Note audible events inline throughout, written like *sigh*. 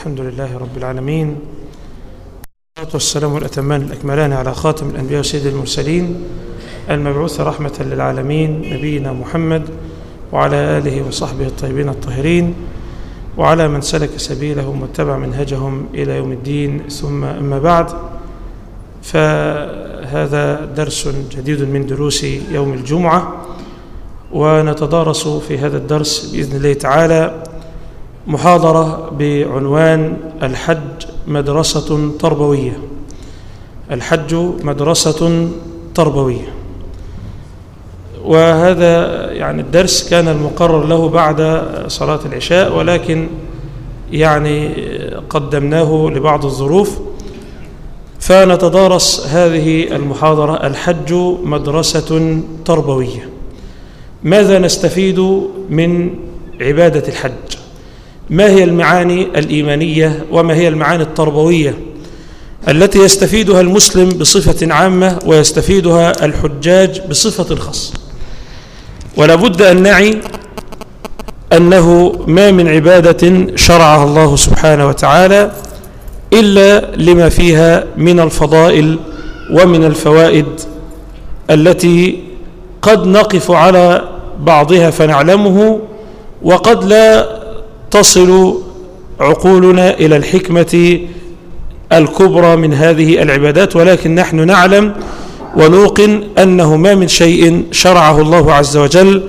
الحمد لله رب العالمين. والصلاة والسلام الأتمان الأكملان على خاتم الأنبياء وسيد المرسلين المبعوث رحمة للعالمين نبينا محمد وعلى آله وصحبه الطيبين الطاهرين وعلى من سلك سبيلهم واتبع منهجهم إلى يوم الدين. ثم أما بعد فهذا درس جديد من دروس يوم الجمعة ونتدارس في هذا الدرس بإذن الله تعالى. محاضرة بعنوان الحج مدرسة تربوية. الحج مدرسة تربوية. وهذا يعني الدرس كان المقرر له بعد صلاة العشاء ولكن يعني قدمناه لبعض الظروف. فنتدارس هذه المحاضرة الحج مدرسة تربوية. ماذا نستفيد من عبادة الحج؟ ما هي المعاني الإيمانية وما هي المعاني التربوية التي يستفيدها المسلم بصفة عامة ويستفيدها الحجاج بصفة خاصة؟ ولا بد أن نعي أنه ما من عبادة شرعها الله سبحانه وتعالى إلا لما فيها من الفضائل ومن الفوائد التي قد نقف على بعضها فنعلمه وقد لا تصل عقولنا إلى الحكمة الكبرى من هذه العبادات ولكن نحن نعلم ونوقن أنه ما من شيء شرعه الله عز وجل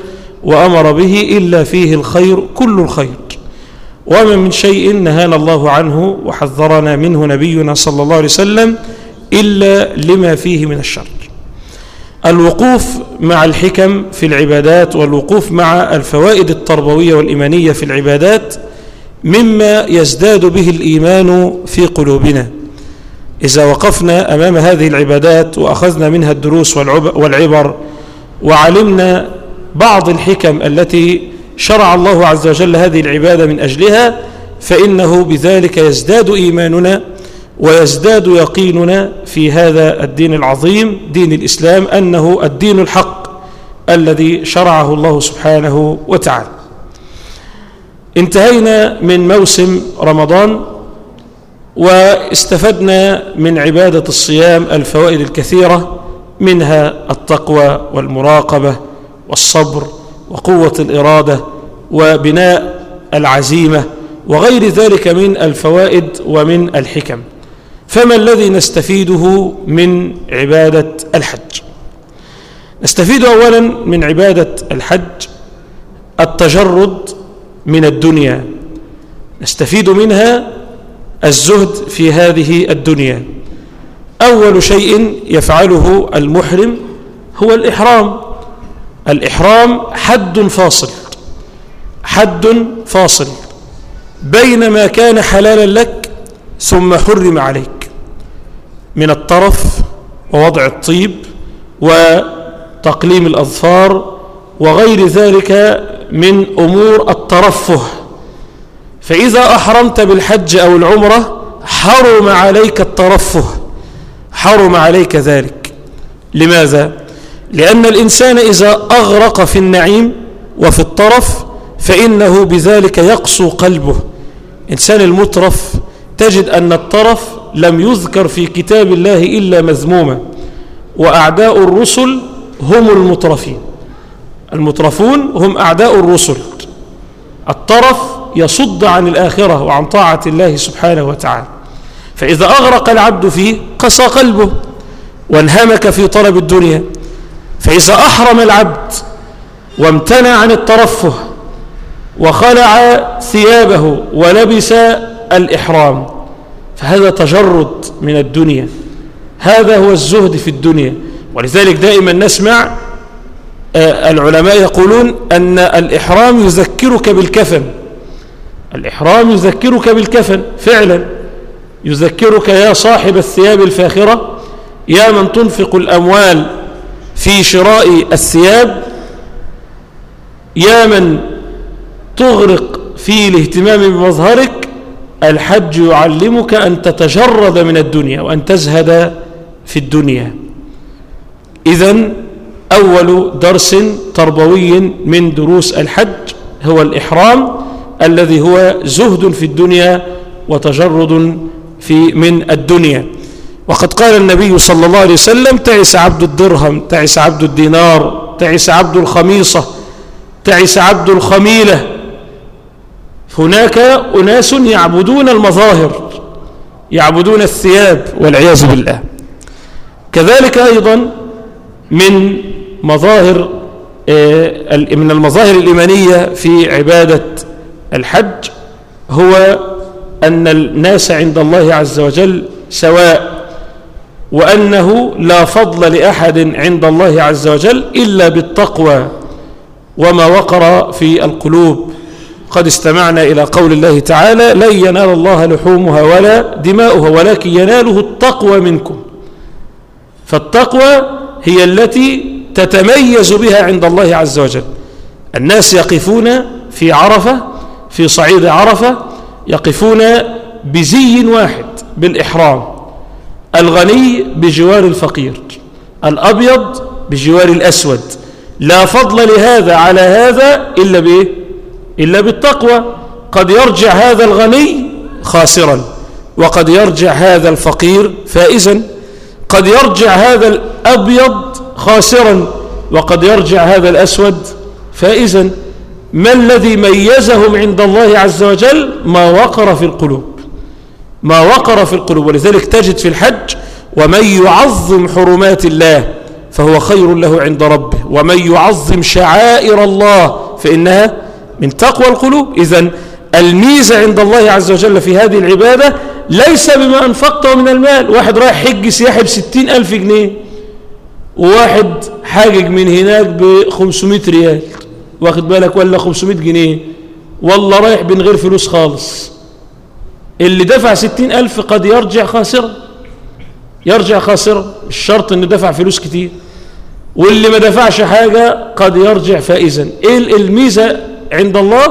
وأمر به إلا فيه الخير كل الخير. وما من شيء نهانا الله عنه وحذرنا منه نبينا صلى الله عليه وسلم إلا لما فيه من الشر. الوقوف مع الحكم في العبادات والوقوف مع الفوائد التربوية والإيمانية في العبادات مما يزداد به الإيمان في قلوبنا. إذا وقفنا أمام هذه العبادات وأخذنا منها الدروس والعبر وعلمنا بعض الحكم التي شرع الله عز وجل هذه العبادة من أجلها فإنه بذلك يزداد إيماننا ويزداد يقيننا في هذا الدين العظيم دين الإسلام أنه الدين الحق الذي شرعه الله سبحانه وتعالى. انتهينا من موسم رمضان واستفدنا من عبادة الصيام الفوائد الكثيرة منها التقوى والمراقبة والصبر وقوة الإرادة وبناء العزيمة وغير ذلك من الفوائد ومن الحكم. فما الذي نستفيده من عبادة الحج؟ نستفيد أولا من عبادة الحج التجرد من الدنيا. نستفيد منها الزهد في هذه الدنيا. أول شيء يفعله المحرم هو الإحرام. الإحرام حد فاصل حد فاصل بين ما كان حلالا لك ثم حرم عليك. من الطرف ووضع الطيب وتقليم الأظفار وغير ذلك من أمور الترفه. فإذا أحرمت بالحج أو العمرة حرم عليك الترفه. حرم عليك ذلك. لماذا؟ لأن الإنسان إذا أغرق في النعيم وفي الطرف فإنه بذلك يقسو قلبه. إنسان المترف تجد أن الطرف لم يذكر في كتاب الله إلا مذموما وأعداء الرسل هم المترفين. المترفون هم أعداء الرسل. الطرف يصد عن الآخرة وعن طاعة الله سبحانه وتعالى. فإذا أغرق العبد فيه قسى قلبه وانهمك في طلب الدنيا. فإذا أحرم العبد وامتنع عن الترفه وخلع ثيابه ولبس الإحرام. فهذا تجرد من الدنيا. هذا هو الزهد في الدنيا. ولذلك دائما نسمع العلماء يقولون أن الإحرام يذكرك بالكفن. الإحرام يذكرك بالكفن فعلا. يذكرك يا صاحب الثياب الفاخرة يا من تنفق الأموال في شراء الثياب يا من تغرق في الاهتمام بمظهرك الحج يعلمك أن تتجرد من الدنيا وأن تزهد في الدنيا. إذا أول درس تربوي من دروس الحج هو الإحرام الذي هو زهد في الدنيا وتجرد في من الدنيا. وقد قال النبي صلى الله عليه وسلم تعس عبد الدرهم تعس عبد الدينار تعس عبد الخميصة تعس عبد الخميلة. هناك أناس يعبدون المظاهر يعبدون الثياب والعياذ بالله. كذلك أيضا من مظاهر آه، من المظاهر الإيمانية في عبادة الحج هو أن الناس عند الله عز وجل سواء وأنه لا فضل لأحد عند الله عز وجل إلا بالتقوى وما وقر في القلوب. قد استمعنا إلى قول الله تعالى لن ينال الله لحومها ولا دماؤها ولكن يناله التقوى منكم. فالتقوى هي التي تتميز بها عند الله عز وجل. الناس يقفون في عرفة في صعيد عرفة يقفون بزي واحد بالإحرام. الغني بجوار الفقير الأبيض بجوار الأسود. لا فضل لهذا على هذا إلا بإيه؟ إلا بالتقوى. قد يرجع هذا الغني خاسرا وقد يرجع هذا الفقير فائزا. قد يرجع هذا الأبيض خاسرا وقد يرجع هذا الأسود فائزا. ما الذي ميزهم عند الله عز وجل؟ ما وقر في القلوب. ما وقر في القلوب. ولذلك تجد في الحج ومن يعظم حرمات الله فهو خير له عند ربه ومن يعظم شعائر الله فإنها من تقوى القلوب. إذا الميزة عند الله عز وجل في هذه العبادة ليس بما أنفقته من المال. واحد رايح حج سياحي بستين ألف جنيه وواحد حاجج من هناك بخمسمائة ريال. واخد بالك؟ ولا خمسمائة جنيه. والله رايح من غير فلوس خالص. اللي دفع ستين ألف قد يرجع خاسرا يرجع خاسرا الشرط إنه دفع فلوس كتير. واللي ما دفعش حاجة قد يرجع فائزا. إيه الميزة عند الله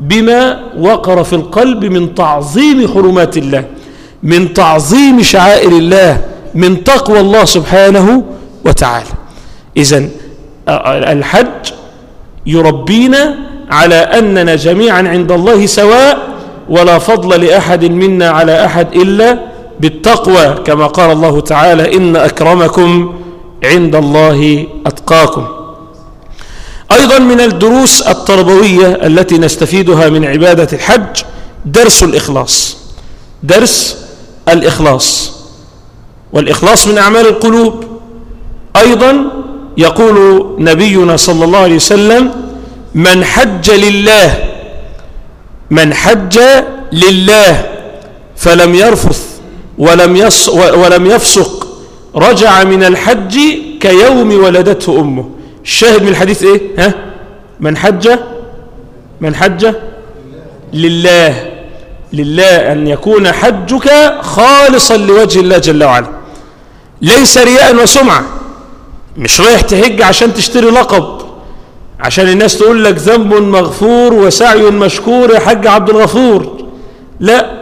بما وقر في القلب من تعظيم حرمات الله من تعظيم شعائر الله من تقوى الله سبحانه وتعالى. إذا الحج يربينا على أننا جميعا عند الله سواء ولا فضل لأحد منا على أحد إلا بالتقوى كما قال الله تعالى إن أكرمكم عند الله أتقاكم. أيضا من الدروس التربوية التي نستفيدها من عبادة الحج درس الإخلاص. درس الإخلاص. والإخلاص من أعمال القلوب. أيضا يقول نبينا صلى الله عليه وسلم من حج لله من حج لله فلم يرفث ولم, يص ولم يفسق رجع من الحج كيوم ولدته أمه. الشاهد من الحديث إيه؟ ها؟ من حج من حج لله. لله أن يكون حجك خالصا لوجه الله جل وعلا. ليس رياء وسمعة. مش رايح تحج عشان تشتري لقب. عشان الناس تقول لك ذنب مغفور وسعي مشكور يا حج عبد الغفور. لا.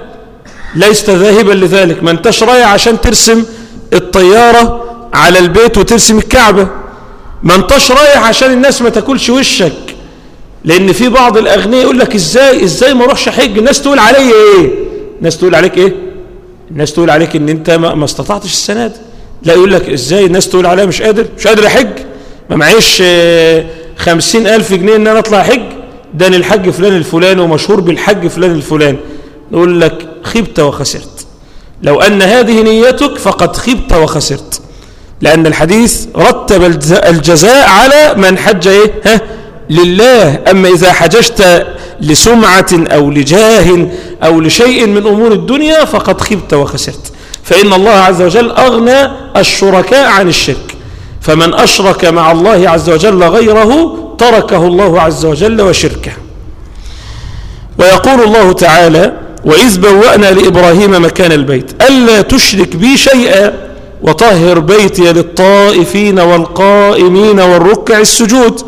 ليست ذاهبا لذلك. ما انتش رايح عشان ترسم الطيارة على البيت وترسم الكعبة. ما انتش رايح عشان الناس ما تاكلش وشك. لأن في بعض الأغنياء يقول لك إزاي إزاي ما اروحش حج؟ الناس تقول عليا إيه؟ الناس تقول عليك إيه؟ الناس تقول عليك إن أنت ما, استطعتش السنة دي لا يقول لك إزاي الناس تقول عليا مش قادر مش قادر أحج. ما معيش خمسين ألف جنيه إن أنا أطلع حج. ده الحج فلان الفلاني ومشهور بالحج فلان الفلاني. نقول لك خبت وخسرت. لو أن هذه نيتك فقد خبت وخسرت. لأن الحديث رتب الجزاء على من حج إيه؟ ها؟ لله. أما إذا حججت لسمعة أو لجاه أو لشيء من أمور الدنيا فقد خبت وخسرت. فإن الله عز وجل أغنى الشركاء عن الشرك. فمن أشرك مع الله عز وجل غيره تركه الله عز وجل وشركه. ويقول الله تعالى وإذ بوأنا لإبراهيم مكان البيت. ألا تشرك بي شيئا وطهر بيتي للطائفين والقائمين والركع السجود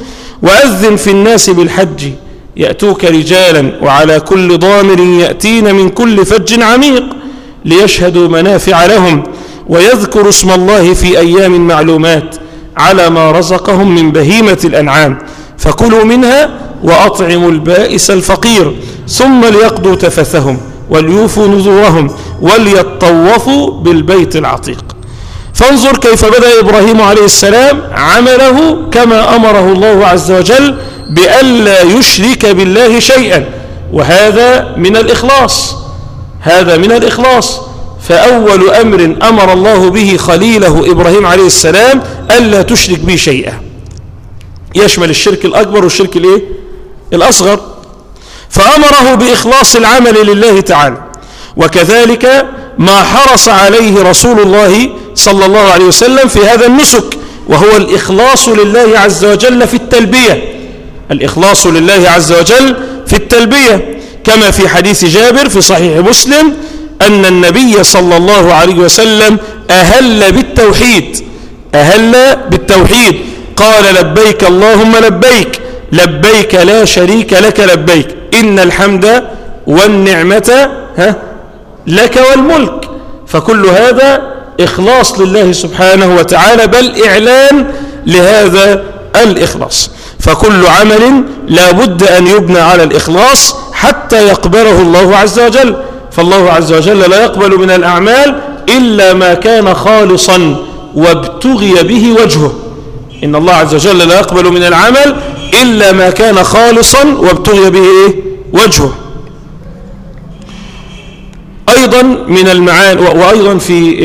وأذن في الناس بالحج يأتوك رجالا وعلى كل ضامر يأتين من كل فج عميق ليشهدوا منافع لهم ويذكر اسم الله في أيام معلومات على ما رزقهم من بهيمة الأنعام. فكلوا منها وأطعموا البائس الفقير ثم ليقضوا تفثهم وليوفوا نذورهم وليطوفوا بالبيت العتيق. فانظر كيف بدأ إبراهيم عليه السلام عمله كما أمره الله عز وجل بألا يشرك بالله شيئا. وهذا من الإخلاص هذا من الإخلاص. فأول أمر أمر الله به خليله إبراهيم عليه السلام ألا تشرك به شيئا. يشمل الشرك الأكبر والشرك الإيه؟ الأصغر. فأمره بإخلاص العمل لله تعالى. وكذلك ما حرص عليه رسول الله صلى الله عليه وسلم في هذا النسك وهو الإخلاص لله عز وجل في التلبية. الإخلاص لله عز وجل في التلبية. كما في حديث جابر في صحيح مسلم أن النبي صلى الله عليه وسلم أهل بالتوحيد. أهل بالتوحيد. قال لبيك اللهم لبيك لبيك لا شريك لك لبيك إن الحمد والنعمة ها لك والملك. فكل هذا إخلاص لله سبحانه وتعالى بل إعلان لهذا الإخلاص. فكل عمل لا بد أن يبنى على الإخلاص حتى يقبله الله عز وجل. فالله عز وجل لا يقبل من الأعمال إلا ما كان خالصا وابتغي به وجهه. إن الله عز وجل لا يقبل من العمل إلا ما كان خالصا وابتغي به إيه؟ وجهه. أيضا من المعاني وأيضا في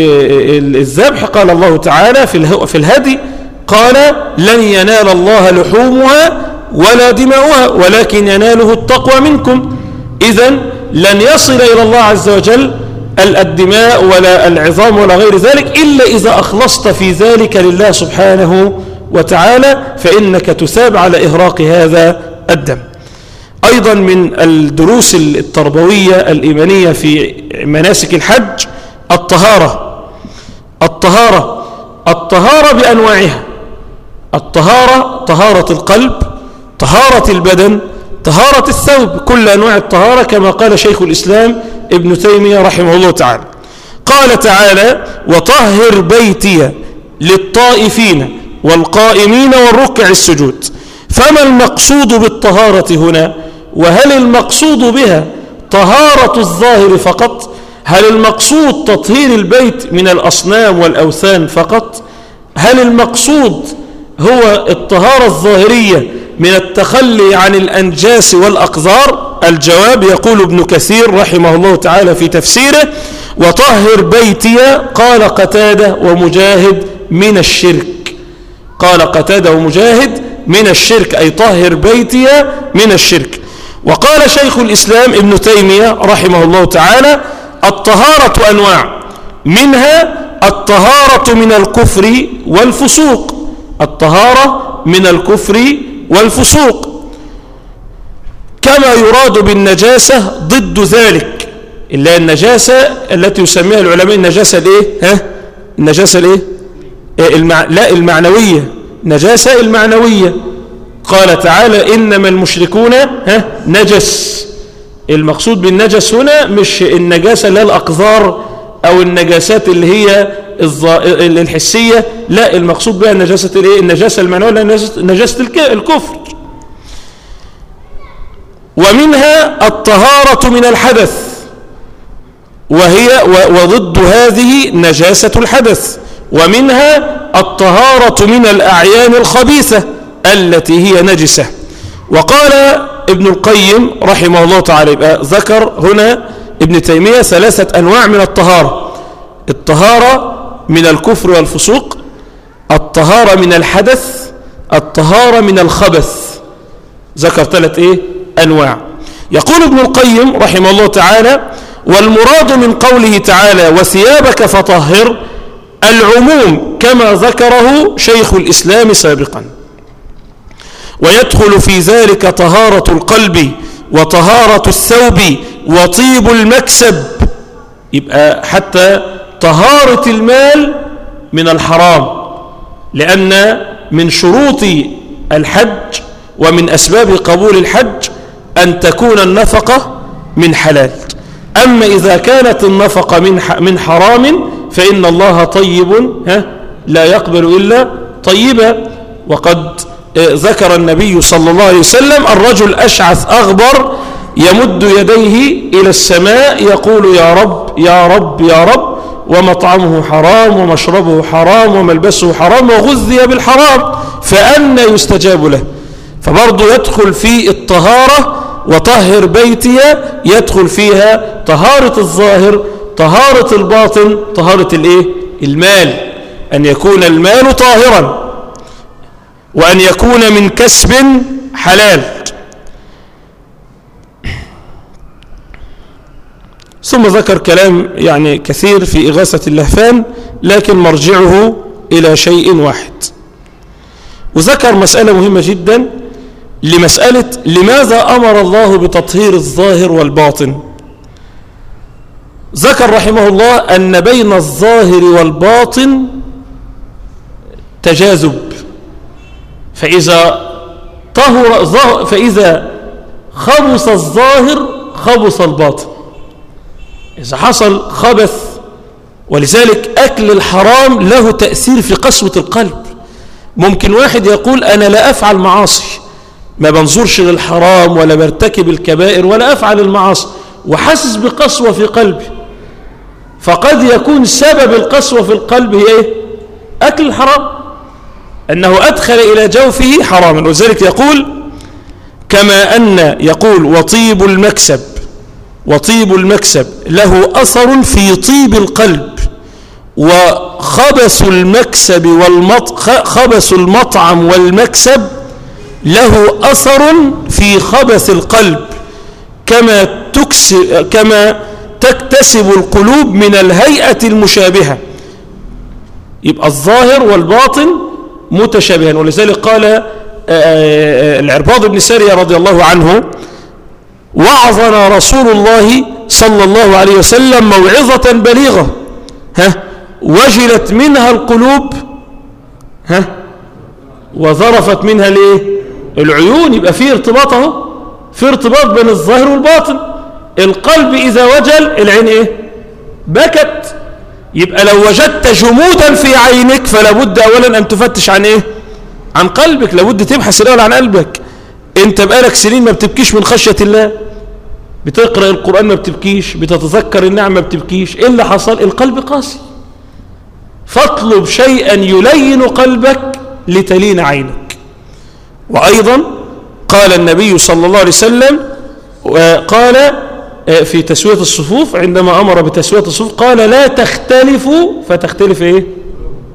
الذبح قال الله تعالى في الهدي قال لن ينال الله لحومها ولا دماؤها ولكن يناله التقوى منكم. إذا لن يصل إلى الله عز وجل الدماء ولا العظام ولا غير ذلك إلا إذا أخلصت في ذلك لله سبحانه وتعالى فإنك تثاب على إهراق هذا الدم. أيضا من الدروس التربوية الإيمانية في مناسك الحج الطهارة. الطهارة. الطهارة بأنواعها. الطهارة طهارة القلب طهارة البدن طهارة الثوب. كل أنواع الطهارة كما قال شيخ الإسلام ابن تيمية رحمه الله تعالى. قال تعالى وطهر بيتي للطائفين والقائمين والركع السجود فما المقصود بالطهارة هنا؟ وهل المقصود بها طهارة الظاهر فقط؟ هل المقصود تطهير البيت من الأصنام والأوثان فقط؟ هل المقصود هو الطهارة الظاهرية من التخلي عن الأنجاس والأقذار؟ الجواب يقول ابن كثير رحمه الله تعالى في تفسيره وطهر بيتي قال قتادة ومجاهد من الشرك. قال قتادة ومجاهد من الشرك أي طهر بيتي من الشرك. وقال شيخ الإسلام ابن تيمية رحمه الله تعالى الطهارة أنواع منها الطهارة من الكفر والفسوق. الطهارة من الكفر والفسوق. كما يراد بالنجاسة ضد ذلك. إلا النجاسة التي يسميها العلماء النجاسة الإيه؟ ها؟ النجاسة الإيه؟ إيه، المع... لا المعنوية. نجاسة المعنوية. قال تعالى إنما المشركون ها نجس. المقصود بالنجس هنا مش النجاسة لا الأقذار أو النجاسات اللي هي الحسية لا المقصود بها النجاسة الإيه؟ النجاسة المعنوية نجاسة الكفر. ومنها الطهارة من الحدث. وهي وضد هذه نجاسة الحدث. ومنها الطهارة من الأعيان الخبيثة. التي هي نجسة. وقال ابن القيم رحمه الله تعالى ذكر هنا ابن تيمية ثلاثة أنواع من الطهارة. الطهارة من الكفر والفسوق الطهارة من الحدث الطهارة من الخبث. ذكر ثلاث إيه؟ أنواع. يقول ابن القيم رحمه الله تعالى والمراد من قوله تعالى وثيابك فطهر العموم كما ذكره شيخ الإسلام سابقا. ويدخل في ذلك طهارة القلب وطهارة الثوب وطيب المكسب. يبقى حتى طهارة المال من الحرام لأن من شروط الحج ومن أسباب قبول الحج أن تكون النفقة من حلال. أما إذا كانت النفقة من من حرام فإن الله طيب ها لا يقبل إلا طيبا وقد ذكر النبي صلى الله عليه وسلم الرجل أشعث أغبر يمد يديه إلى السماء يقول يا رب يا رب يا رب ومطعمه حرام ومشربه حرام وملبسه حرام وغذي بالحرام فأنا يستجاب له. فبرضه يدخل في الطهارة وطهر بيتي يدخل فيها طهارة الظاهر طهارة الباطن طهارة الإيه؟ المال. أن يكون المال طاهرا. وأن يكون من كسب حلال. ثم ذكر كلام يعني كثير في إغاثة اللهفان لكن مرجعه إلى شيء واحد. وذكر مسألة مهمة جدا لمسألة لماذا أمر الله بتطهير الظاهر والباطن. ذكر رحمه الله أن بين الظاهر والباطن تجاذب. فإذا طهر فإذا خبص الظاهر خبص الباطن. إذا حصل خبث ولذلك أكل الحرام له تأثير في قسوة القلب. ممكن واحد يقول أنا لا أفعل معاصي ما بنظرش للحرام ولا برتكب الكبائر ولا أفعل المعاصي وحاسس بقسوة في قلبي. فقد يكون سبب القسوة في القلب هي إيه؟ أكل الحرام. أنه أدخل إلى جوفه حراما وذلك يقول كما أن يقول وطيب المكسب وطيب المكسب له أثر في طيب القلب وخبس المكسب والمط خبس المطعم والمكسب له أثر في خبث القلب. كما تكس كما تكتسب القلوب من الهيئة المشابهة. يبقى الظاهر والباطن متشابهان ولذلك قال آه، آه، العرباض بن سارية رضي الله عنه وعظنا رسول الله صلى الله عليه وسلم موعظة بليغة. ها وجلت منها القلوب ها وظرفت منها الايه العيون. يبقى في ارتباط اهو في ارتباط بين الظاهر والباطن. القلب إذا وجل العين إيه؟ بكت. يبقى لو وجدت جمودا في عينك فلا بد اولا أن تفتش عن إيه؟ عن قلبك. لابد تبحث الأول عن قلبك. أنت بقالك سنين ما بتبكيش من خشية الله. بتقرأ القرآن ما بتبكيش. بتتذكر النعمة ما بتبكيش. إيه اللي حصل؟ القلب قاسي. فاطلب شيئا يلين قلبك لتلين عينك. وأيضا قال النبي صلى الله عليه وسلم قال في تسوية الصفوف عندما أمر بتسوية الصفوف قال لا تختلفوا فتختلف إيه؟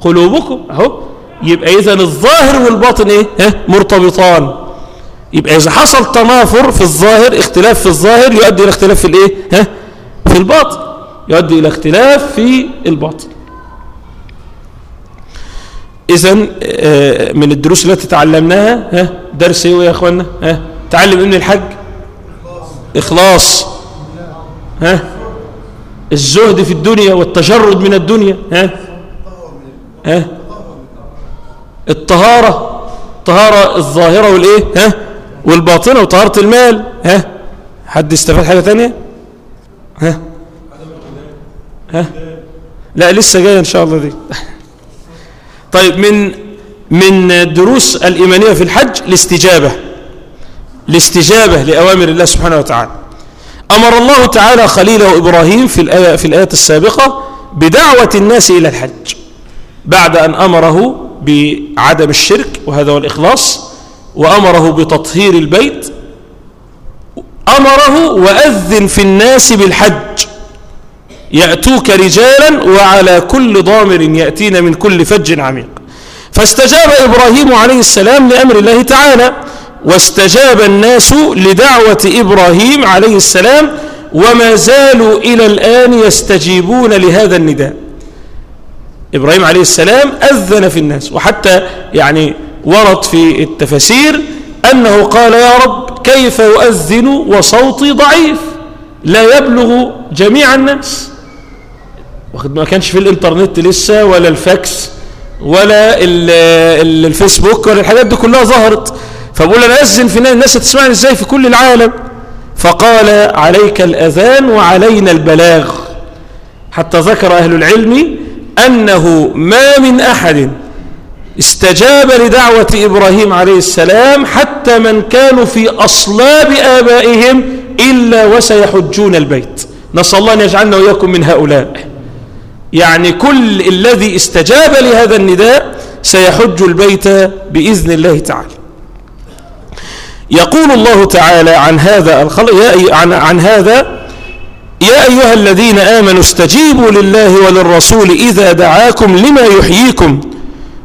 قلوبكم. أهو. يبقى إذا الظاهر والباطن إيه؟ ها؟ مرتبطان. يبقى إذا حصل تنافر في الظاهر اختلاف في الظاهر يؤدي إلى اختلاف في الإيه؟ ها؟ في الباطن. يؤدي إلى اختلاف في الباطن. إذا آه، من الدروس التي تعلمناها ها؟ درس إيه يا أخوانا ها؟ تعلم ابن الحج إخلاص. ها؟ الزهد في الدنيا والتجرد من الدنيا ها؟ ها؟ الطهارة الطهارة الظاهرة والإيه؟ ها؟ والباطنة وطهارة المال ها؟ حد استفاد حاجة تانية؟ ها؟ ها؟ لا لسه جاية إن شاء الله دي. طيب من من الدروس الإيمانية في الحج الاستجابة الاستجابة لأوامر الله سبحانه وتعالى. أمر الله تعالى خليله إبراهيم في الآية في الآيات السابقة بدعوة الناس إلى الحج بعد أن أمره بعدم الشرك وهذا هو الإخلاص وأمره بتطهير البيت أمره وأذن في الناس بالحج. يأتوك رجالا وعلى كل ضامر يأتين من كل فج عميق. فاستجاب إبراهيم عليه السلام لأمر الله تعالى واستجاب الناس لدعوة إبراهيم عليه السلام وما زالوا إلى الآن يستجيبون لهذا النداء. إبراهيم عليه السلام أذن في الناس وحتى يعني ورد في التفسير أنه قال يا رب كيف أؤذن وصوتي ضعيف؟ لا يبلغ جميع الناس. ما كانش في الإنترنت لسه ولا الفاكس ولا الفيسبوك ولا الحاجات دي كلها ظهرت. فبقول أنا أذن في الناس هتسمعني إزاي في كل العالم؟ فقال عليك الأذان وعلينا البلاغ. حتى ذكر أهل العلم أنه ما من أحد استجاب لدعوة إبراهيم عليه السلام حتى من كانوا في أصلاب آبائهم إلا وسيحجون البيت. نسأل الله أن يجعلنا وإياكم من هؤلاء. يعني كل الذي استجاب لهذا النداء سيحج البيت بإذن الله تعالى. يقول الله تعالى عن هذا الخلق عن, عن هذا يا أيها الذين آمنوا استجيبوا لله وللرسول إذا دعاكم لما يحييكم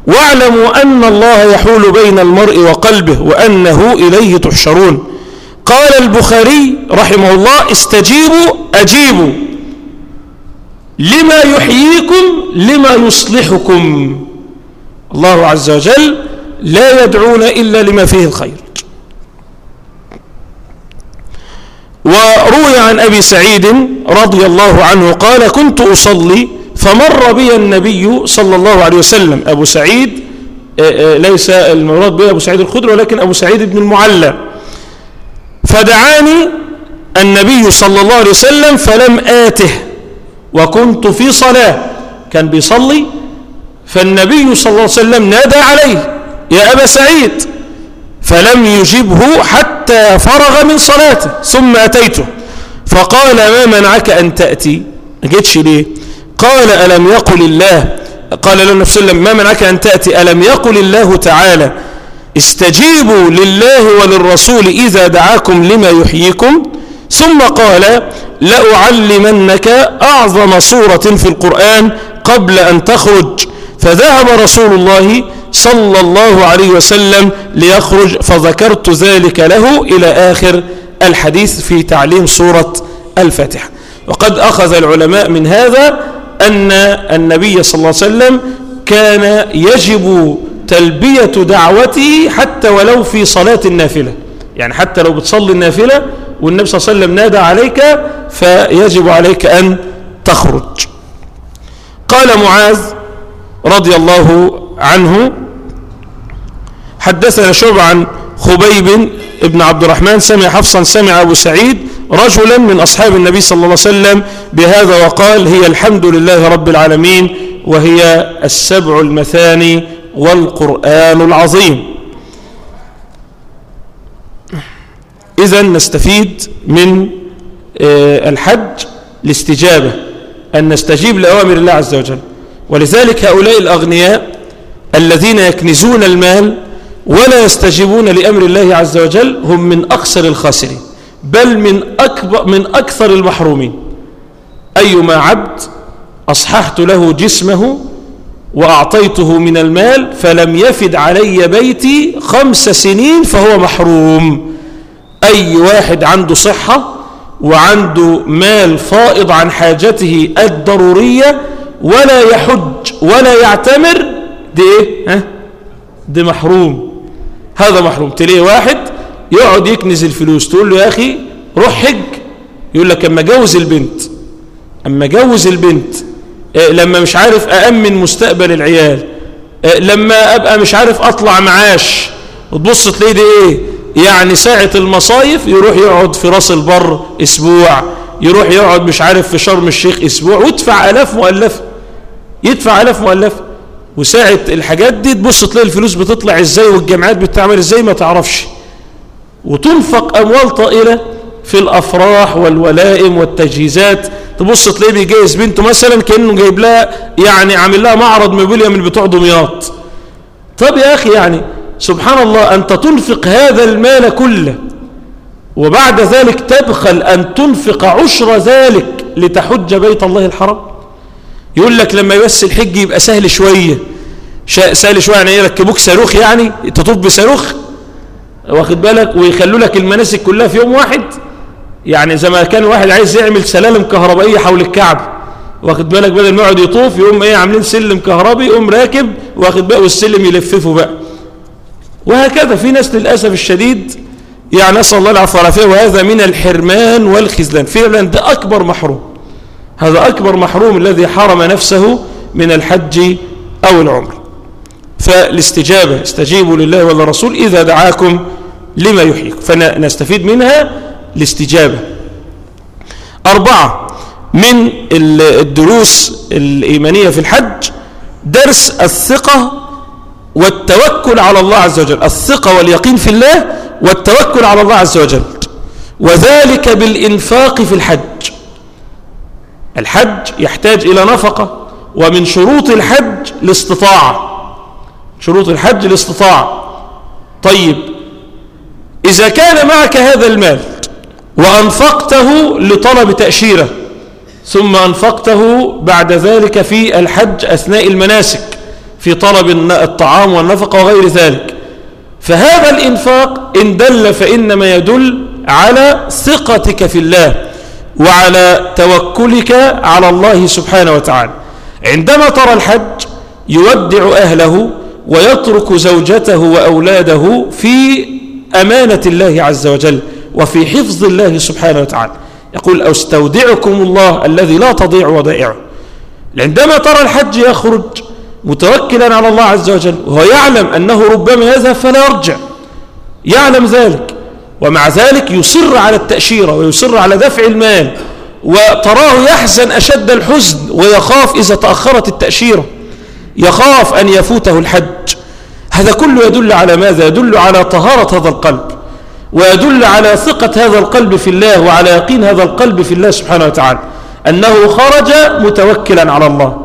واعلموا أن الله يحول بين المرء وقلبه وأنه إليه تحشرون. قال البخاري رحمه الله استجيبوا أجيبوا. لما يحييكم لما يصلحكم. الله عز وجل لا يدعون إلا لما فيه الخير. وروي عن أبي سعيد رضي الله عنه قال كنت أصلي فمر بي النبي صلى الله عليه وسلم. أبو سعيد آه، آه، ليس المراد به أبو سعيد الخدر ولكن أبو سعيد بن المعلى. فدعاني النبي صلى الله عليه وسلم فلم آته وكنت في صلاة. كان بيصلي فالنبي صلى الله عليه وسلم نادى عليه يا أبا سعيد فلم يجبه حتى فرغ من صلاته ثم أتيته. فقال ما منعك أن تأتي؟ ما جيتش ليه؟ قال ألم يقل الله؟ قال له النبي صلى الله عليه وسلم ما منعك أن تأتي؟ ألم يقل الله تعالى؟ استجيبوا لله وللرسول إذا دعاكم لما يحييكم. ثم قال لأعلمنك أعظم سورة في القرآن قبل أن تخرج. فذهب رسول الله صلى الله عليه وسلم ليخرج فذكرت ذلك له إلى آخر الحديث في تعليم سورة الفاتحة. وقد أخذ العلماء من هذا أن النبي صلى الله عليه وسلم كان يجب تلبية دعوته حتى ولو في صلاة النافلة. يعني حتى لو بتصلي النافلة والنبي صلى الله عليه وسلم نادى عليك فيجب عليك أن تخرج. قال معاذ رضي الله عنه. حدثنا شعب عن خبيب ابن عبد الرحمن سمع حفصا سمع أبو سعيد رجلا من أصحاب النبي صلى الله عليه وسلم بهذا وقال هي الحمد لله رب العالمين وهي السبع المثاني والقرآن العظيم. إذا نستفيد من آه، الحج الاستجابة أن نستجيب لأوامر الله عز وجل. ولذلك هؤلاء الأغنياء الذين يكنزون المال ولا يستجيبون لأمر الله عز وجل هم من أخسر الخاسرين بل من, أكبر من أكثر المحرومين. أيما عبد أصححت له جسمه وأعطيته من المال فلم يفد علي بيتي خمس سنين فهو محروم. أي واحد عنده صحة وعنده مال فائض عن حاجته الضرورية ولا يحج ولا يعتمر دي إيه؟ ها؟ دي محروم. هذا محروم. تلاقي واحد يقعد يكنز الفلوس. تقول له يا أخي روح حج. يقول لك أما جوز البنت أما جوز البنت إيه لما مش عارف أأمن مستقبل العيال إيه لما أبقى مش عارف أطلع معاش. وتبص تلاقي دي إيه؟ يعني ساعة المصايف يروح يقعد في راس البر أسبوع يروح يقعد مش عارف في شرم الشيخ أسبوع ويدفع ألاف مؤلفة يدفع ألاف مؤلفة وساعة الحاجات دي تبص تلاقي الفلوس بتطلع إزاي والجامعات بتعمل إزاي ما تعرفش. وتنفق أموال طائلة في الأفراح والولائم والتجهيزات. تبص تلاقيه بيجهز بنته مثلا كأنه جايب لها يعني عامل لها معرض موبيليا من بتوع دمياط. طب يا أخي يعني سبحان الله أنت تنفق هذا المال كله وبعد ذلك تبخل أن تنفق عشر ذلك لتحج بيت الله الحرام؟ يقول لك لما يبس الحج يبقى سهل شوية. سهل شوية يعني يركبوك صاروخ يعني تطوف بصاروخ واخد بالك؟ ويخلوا لك المناسك كلها في يوم واحد. يعني زي ما كان واحد عايز يعمل سلالم كهربائية حول الكعب. واخد بالك؟ بدل ما يقعد يطوف يقوم إيه عاملين سلم كهربي يقوم راكب واخد بقى والسلم يلففه بقى. وهكذا في ناس للأسف الشديد يعني نسأل الله العفو وهذا من الحرمان والخذلان. فعلا ده أكبر محروم. هذا أكبر محروم الذي حرم نفسه من الحج أو العمر. فالاستجابة استجيبوا لله والرسول إذا دعاكم لما يحييكم. فنستفيد منها الاستجابة. أربعة من الدروس الإيمانية في الحج درس الثقة والتوكل على الله عز وجل. الثقة واليقين في الله والتوكل على الله عز وجل. وذلك بالإنفاق في الحج. الحج يحتاج إلى نفقة ومن شروط الحج الاستطاعة. شروط الحج الاستطاعة. طيب إذا كان معك هذا المال وأنفقته لطلب تأشيرة ثم أنفقته بعد ذلك في الحج أثناء المناسك في طلب الطعام والنفقة وغير ذلك فهذا الإنفاق إن دل فإنما يدل على ثقتك في الله. وعلى توكلك على الله سبحانه وتعالى. عندما ترى الحج يودع أهله ويترك زوجته وأولاده في أمانة الله عز وجل وفي حفظ الله سبحانه وتعالى. يقول أستودعكم الله الذي لا تضيع ودائعه. عندما ترى الحج يخرج متوكلا على الله عز وجل وهو يعلم أنه ربما يذهب فلا يرجع. يعلم ذلك. ومع ذلك يصر على التأشيرة ويصر على دفع المال وتراه يحزن أشد الحزن ويخاف إذا تأخرت التأشيرة يخاف أن يفوته الحج. هذا كله يدل على ماذا؟ يدل على طهارة هذا القلب ويدل على ثقة هذا القلب في الله وعلى يقين هذا القلب في الله سبحانه وتعالى أنه خرج متوكلا على الله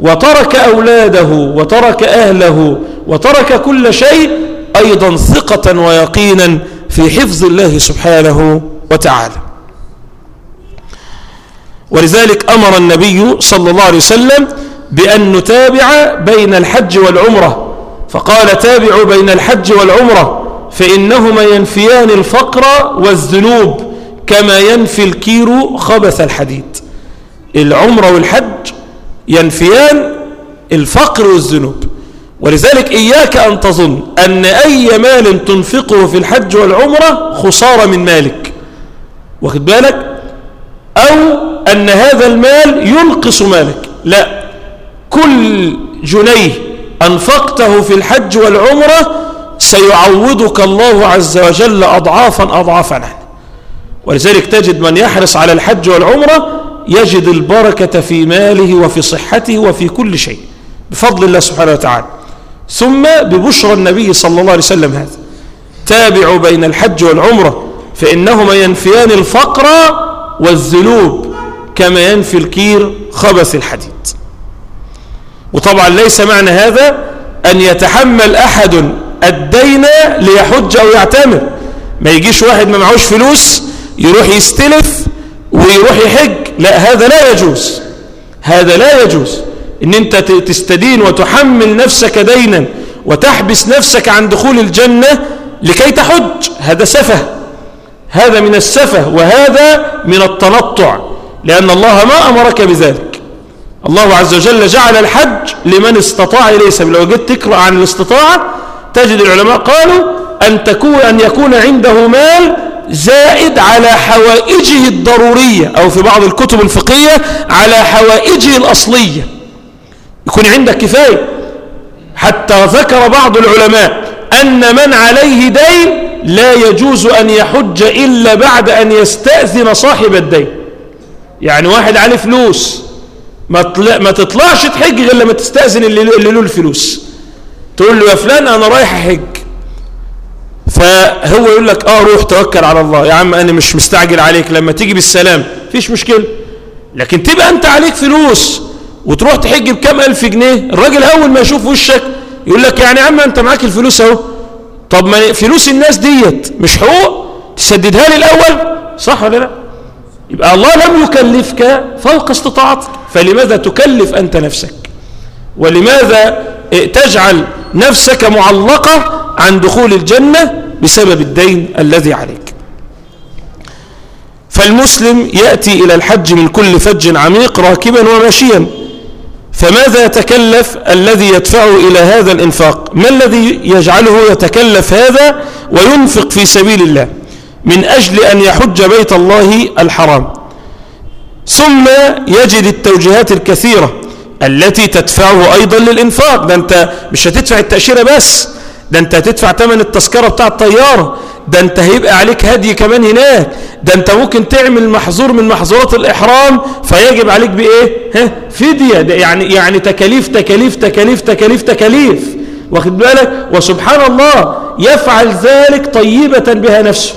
وترك أولاده وترك أهله وترك كل شيء أيضا ثقة ويقينا في حفظ الله سبحانه وتعالى. ولذلك أمر النبي صلى الله عليه وسلم بأن نتابع بين الحج والعمرة. فقال تابعوا بين الحج والعمرة فإنهما ينفيان الفقر والذنوب كما ينفي الكير خبث الحديد. العمرة والحج ينفيان الفقر والذنوب. ولذلك إياك أن تظن أن أي مال تنفقه في الحج والعمرة خسارة من مالك. واخد بالك؟ أو أن هذا المال ينقص مالك. لا. كل جنيه أنفقته في الحج والعمرة سيعوضك الله عز وجل أضعافا أضعافا. ولذلك تجد من يحرص على الحج والعمرة يجد البركة في ماله وفي صحته وفي كل شيء. بفضل الله سبحانه وتعالى. ثم ببشرى النبي صلى الله عليه وسلم هذا. تابعوا بين الحج والعمرة فإنهما ينفيان الفقر والذنوب كما ينفي الكير خبث الحديد. وطبعا ليس معنى هذا أن يتحمل أحد الدين ليحج أو يعتمر. ما يجيش واحد ما معهوش فلوس يروح يستلف ويروح يحج. لا هذا لا يجوز. هذا لا يجوز. إن أنت تستدين وتحمل نفسك دينا وتحبس نفسك عن دخول الجنة لكي تحج. هذا سفه. هذا من السفه وهذا من التنطع لأن الله ما أمرك بذلك. الله عز وجل جعل الحج لمن استطاع. إليه سبيل. لو جيت تقرأ عن الاستطاعة تجد العلماء قالوا أن, تكون أن يكون عنده مال زائد على حوائجه الضرورية أو في بعض الكتب الفقهية على حوائجه الأصلية. يكون عندك كفاية. حتى ذكر بعض العلماء أن من عليه دين لا يجوز أن يحج إلا بعد أن يستأذن صاحب الدين. يعني واحد عليه فلوس ما تطلعش تحج غير لما تستأذن اللي له الفلوس. تقول له يا فلان أنا رايح أحج. فهو يقول لك آه روح توكل على الله. يا عم أنا مش مستعجل عليك. لما تيجي بالسلام فيش مشكلة. لكن تبقى أنت عليك فلوس. وتروح تحج بكام ألف جنيه؟ الراجل أول ما يشوف وشك يقول لك يعني عم أنت معاك الفلوس أهو. طب ما فلوس الناس ديت مش حقوق؟ تسددها لي الأول؟ صح ولا لا؟ يبقى الله لم يكلفك فوق استطاعتك. فلماذا تكلف أنت نفسك؟ ولماذا تجعل نفسك معلقة عن دخول الجنة بسبب الدين الذي عليك؟ فالمسلم يأتي إلى الحج من كل فج عميق راكبا وماشيا فماذا يتكلف الذي يدفعه إلى هذا الإنفاق؟ ما الذي يجعله يتكلف هذا وينفق في سبيل الله؟ من أجل أن يحج بيت الله الحرام. ثم يجد التوجيهات الكثيرة التي تدفعه أيضا للإنفاق. ده أنت مش هتدفع التأشيرة بس. ده أنت هتدفع ثمن التذكرة بتاع الطيارة. ده أنت هيبقى عليك هدي كمان هناك. ده أنت ممكن تعمل محظور من محظورات الإحرام فيجب عليك بإيه؟ ها؟ فدية. ده يعني يعني تكاليف تكاليف تكاليف تكاليف تكاليف. واخد بالك؟ وسبحان الله يفعل ذلك طيبة بها نفسه.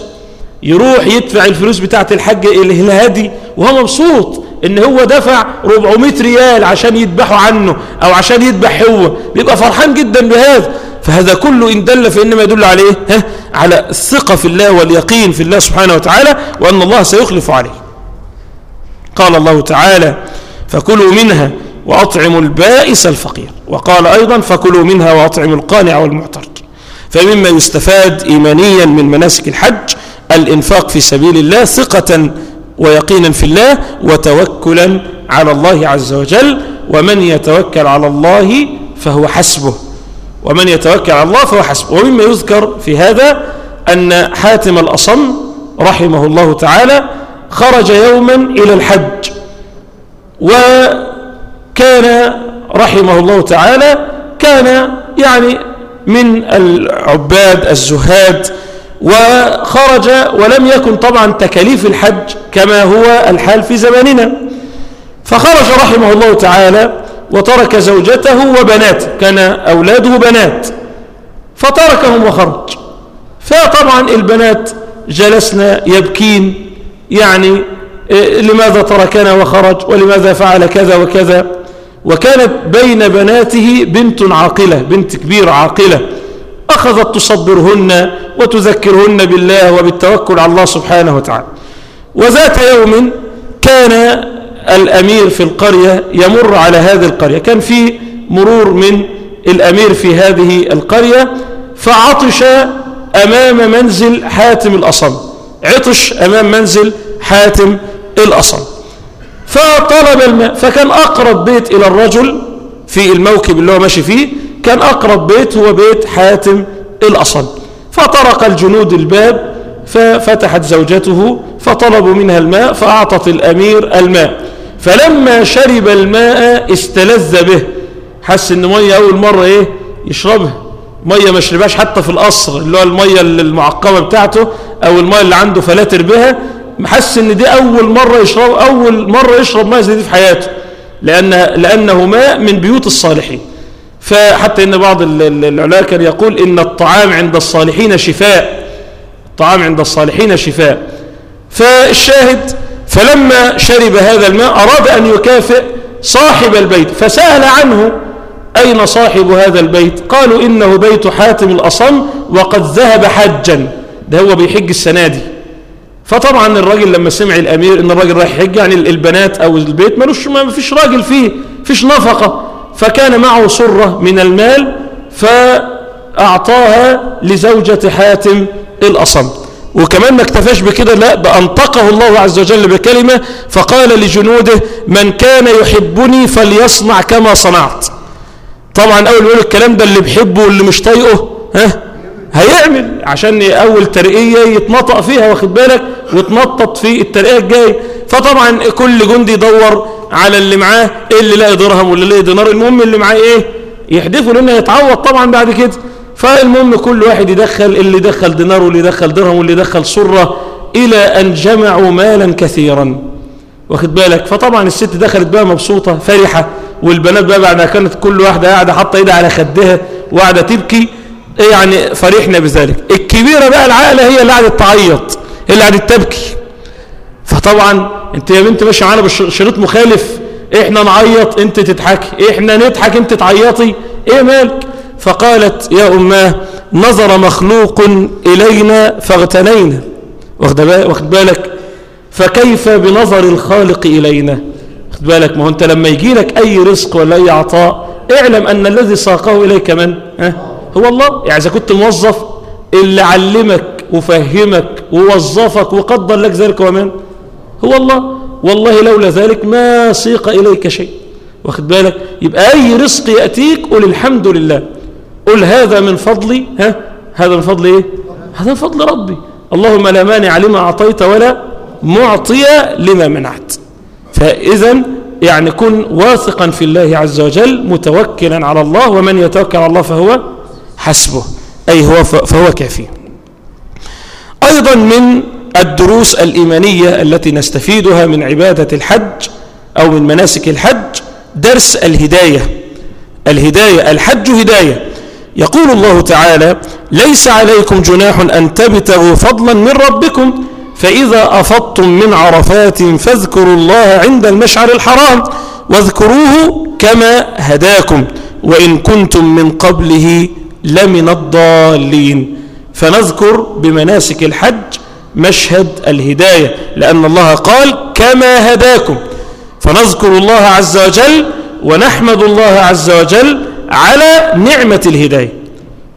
يروح يدفع الفلوس بتاعة الحج الهادي وهو مبسوط إن هو دفع 400 ريال عشان يذبحوا عنه أو عشان يذبح هو بيبقى فرحان جدا بهذا. فهذا كله إن دل فإنما يدل عليه ها على الثقة في الله واليقين في الله سبحانه وتعالى وأن الله سيخلف عليه. قال الله تعالى فكلوا منها وأطعموا البائس الفقير. وقال أيضا فكلوا منها وأطعموا القانع والمعتر فمما يستفاد إيمانيا من مناسك الحج الإنفاق في سبيل الله ثقة ويقينا في الله وتوكلا على الله عز وجل ومن يتوكل على الله فهو حسبه. ومن يتوكل على الله فهو حسبه. ومما يذكر في هذا أن حاتم الأصم رحمه الله تعالى خرج يوما إلى الحج وكان رحمه الله تعالى كان يعني من العباد الزهاد وخرج ولم يكن طبعا تكاليف الحج كما هو الحال في زماننا. فخرج رحمه الله تعالى وترك زوجته وبناته كان أولاده بنات. فتركهم وخرج. فطبعا البنات جلسنا يبكين يعني إيه، لماذا تركنا وخرج؟ ولماذا فعل كذا وكذا؟ وكانت بين بناته بنت عاقلة بنت كبيرة عاقلة. أخذت تصبرهن وتذكرهن بالله وبالتوكل على الله سبحانه وتعالى. وذات يوم كان الأمير في القرية يمر على هذه القرية. كان في مرور من الأمير في هذه القرية فعطش أمام منزل حاتم الأصم. عطش أمام منزل حاتم الأصم. فطلب الماء فكان أقرب بيت إلى الرجل في الموكب اللي هو ماشي فيه كان أقرب بيت هو بيت حاتم الأصم. فطرق الجنود الباب ففتحت زوجته فطلبوا منها الماء فأعطت الأمير الماء. فلما شرب الماء استلذ به. حس إن مية أول مرة إيه؟ يشربها. مية ما شربهاش حتى في القصر اللي هو المية المعقمة بتاعته أو المية اللي عنده فلاتر بها. حس إن دي أول مرة يشرب أول مرة يشرب ماء زي دي في حياته. لأن لأنه ماء من بيوت الصالحين. فحتى إن بعض العلماء كان يقول إن الطعام عند الصالحين شفاء. الطعام عند الصالحين شفاء. فالشاهد فلما شرب هذا الماء أراد أن يكافئ صاحب البيت فسأل عنه أين صاحب هذا البيت؟ قالوا إنه بيت حاتم الأصم وقد ذهب حجا. ده هو بيحج السنة دي. فطبعا الراجل لما سمع الأمير إن الراجل رايح يحج يعني البنات أو البيت ملوش ما فيش راجل فيه فيش نفقة. فكان معه صرة من المال فأعطاها لزوجة حاتم الأصم. وكمان ما اكتفاش بكده لا بأنطقه الله عز وجل بكلمة فقال لجنوده من كان يحبني فليصنع كما صنعت. طبعا أول يقول الكلام ده اللي بيحبه واللي مش طايقه ها هيعمل عشان أول ترقية يتنطق فيها واخد بالك؟ وتنطط في الترقية الجاي فطبعا كل جندي يدور على اللي معاه إيه اللي لاقي درهم واللي لاقي دينار المهم اللي معاه إيه؟ يحدفه لأنه يتعوض طبعا بعد كده. فالمهم كل واحد يدخل اللي يدخل دينار واللي يدخل درهم واللي يدخل سرة إلى أن جمعوا مالا كثيرا. واخد بالك؟ فطبعا الست دخلت بقى مبسوطة فرحة والبنات بقى بعدها كانت كل واحدة قاعدة حاطة إيدها على خدها وقاعدة تبكي يعني فرحنا بذلك. الكبيرة بقى العائلة هي اللي قاعدة تعيط هي اللي قاعدة تبكي. فطبعا أنت يا بنت ماشيه معانا بشريط مخالف. إحنا نعيط أنت تضحكي إحنا نضحك أنت تعيطي. إيه مالك؟ فقالت يا أماه نظر مخلوق إلينا فاغتنينا. واخد بالك؟ فكيف بنظر الخالق إلينا؟ واخد بالك؟ ما هو أنت لما يجي لك أي رزق ولا أي عطاء اعلم أن الذي ساقه إليك من؟ ها؟ هو الله. يعني إذا كنت موظف اللي علمك وفهمك ووظفك وقدر لك ذلك ومن؟ هو الله. والله لولا ذلك ما سيق إليك شيء. واخد بالك؟ يبقى أي رزق يأتيك قل الحمد لله. قل هذا من فضلي ها؟ هذا من فضل إيه؟ هذا من فضل ربي. اللهم لا مانع لما أعطيت ولا معطي لما منعت. فإذا يعني كن واثقا في الله عز وجل متوكلا على الله ومن يتوكل على الله فهو حسبه. أي هو فهو كافي. أيضا من الدروس الإيمانية التي نستفيدها من عبادة الحج أو من مناسك الحج درس الهداية. الهداية الحج هداية. يقول الله تعالى ليس عليكم جناح أن تبتغوا فضلا من ربكم فإذا أفضتم من عرفات فاذكروا الله عند المشعر الحرام واذكروه كما هداكم وإن كنتم من قبله لمن الضالين. فنذكر بمناسك الحج مشهد الهداية لأن الله قال كما هداكم. فنذكر الله عز وجل ونحمد الله عز وجل على نعمة الهداية.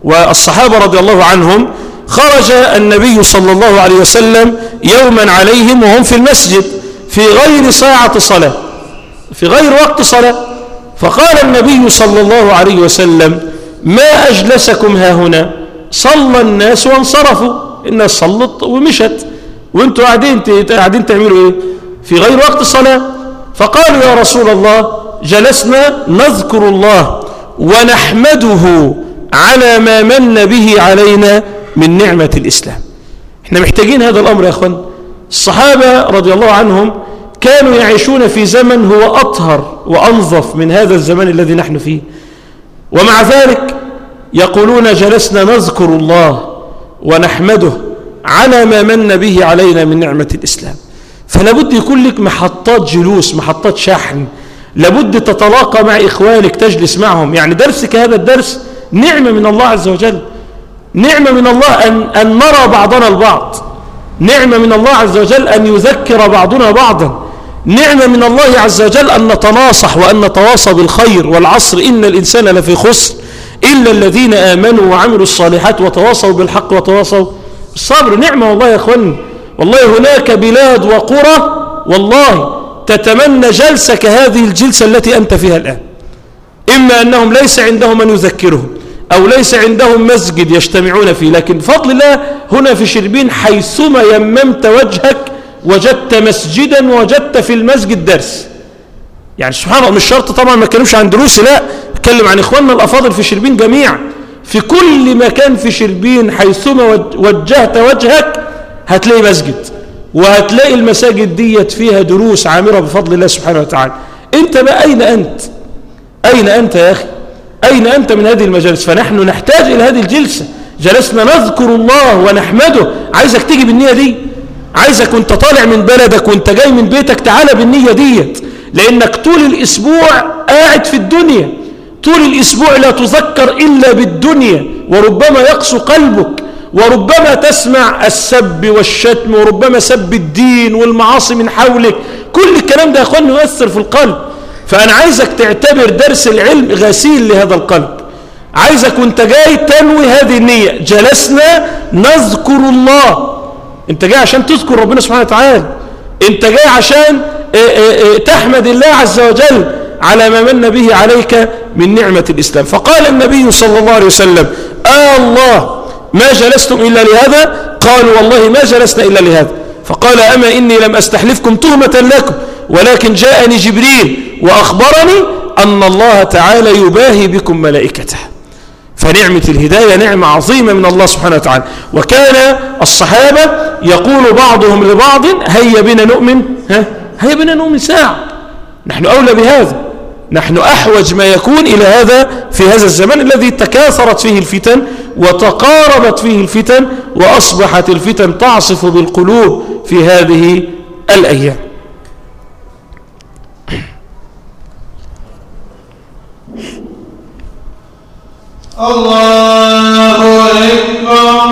والصحابة رضي الله عنهم خرج النبي صلى الله عليه وسلم يوما عليهم وهم في المسجد في غير ساعة صلاة في غير وقت صلاة. فقال النبي صلى الله عليه وسلم ما أجلسكم ها هنا؟ صلى الناس وانصرفوا. الناس صلت ومشت. وأنتوا قاعدين قاعدين تعملوا إيه؟ في غير وقت الصلاة فقالوا يا رسول الله جلسنا نذكر الله ونحمده على ما من به علينا من نعمة الإسلام. إحنا محتاجين هذا الأمر يا أخوان. الصحابة رضي الله عنهم كانوا يعيشون في زمن هو أطهر وأنظف من هذا الزمان الذي نحن فيه. ومع ذلك يقولون جلسنا نذكر الله ونحمده على ما من به علينا من نعمة الإسلام. فلابد يكون لك محطات جلوس محطات شحن لابد تتلاقى مع إخوانك تجلس معهم. يعني درسك هذا الدرس نعمة من الله عز وجل. نعمة من الله أن, أن نرى بعضنا البعض. نعمة من الله عز وجل أن يذكر بعضنا بعضا. نعمة من الله عز وجل أن نتناصح وأن نتواصى بالخير والعصر. إن الإنسان لفي خسر إلا الذين آمنوا وعملوا الصالحات وتواصوا بالحق وتواصوا بالصبر. نعمة والله يا أخوان والله هناك بلاد وقرى والله تتمنى جلسة كهذه الجلسة التي أنت فيها الآن. إما أنهم ليس عندهم من يذكرهم أو ليس عندهم مسجد يجتمعون فيه لكن بفضل الله هنا في شربين حيثما يممت وجهك وجدت مسجدا وجدت في المسجد درس. يعني سبحان الله مش شرط طبعا ما أتكلمش عن دروسي لا أتكلم عن إخواننا الأفاضل في شربين جميعا في كل مكان في شربين حيثما وجهت وجهك هتلاقي مسجد. وهتلاقي المساجد ديت فيها دروس عامرة بفضل الله سبحانه وتعالى. انت بقى أين أنت؟ أين أنت يا أخي؟ أين أنت من هذه المجالس؟ فنحن نحتاج إلى هذه الجلسة. جلسنا نذكر الله ونحمده. عايزك تيجي بالنية دي؟ عايزك وانت طالع من بلدك وانت جاي من بيتك تعالى بالنية ديت. لأنك طول الأسبوع قاعد في الدنيا. طول الأسبوع لا تذكر إلا بالدنيا. وربما يقسو قلبك وربما تسمع السب والشتم وربما سب الدين والمعاصي من حولك. كل الكلام ده يا يؤثر في القلب. فأنا عايزك تعتبر درس العلم غسيل لهذا القلب. عايزك وأنت جاي تنوي هذه النية. جلسنا نذكر الله. أنت جاي عشان تذكر ربنا سبحانه وتعالى. أنت جاي عشان تحمد الله عز وجل على ما من به عليك من نعمة الإسلام. فقال النبي صلى الله عليه وسلم آه الله ما جلستم إلا لهذا؟ قالوا والله ما جلسنا إلا لهذا. فقال أما إني لم أستحلفكم تهمة لكم ولكن جاءني جبريل وأخبرني أن الله تعالى يباهي بكم ملائكته. فنعمة الهداية نعمة عظيمة من الله سبحانه وتعالى. وكان الصحابة يقول بعضهم لبعض هيا بنا نؤمن؟ ها؟ هيا بنا نؤمن ساعة. نحن أولى بهذا. نحن أحوج ما يكون إلى هذا في هذا الزمان الذي تكاثرت فيه الفتن وتقاربت فيه الفتن وأصبحت الفتن تعصف بالقلوب في هذه الأيام. الله أكبر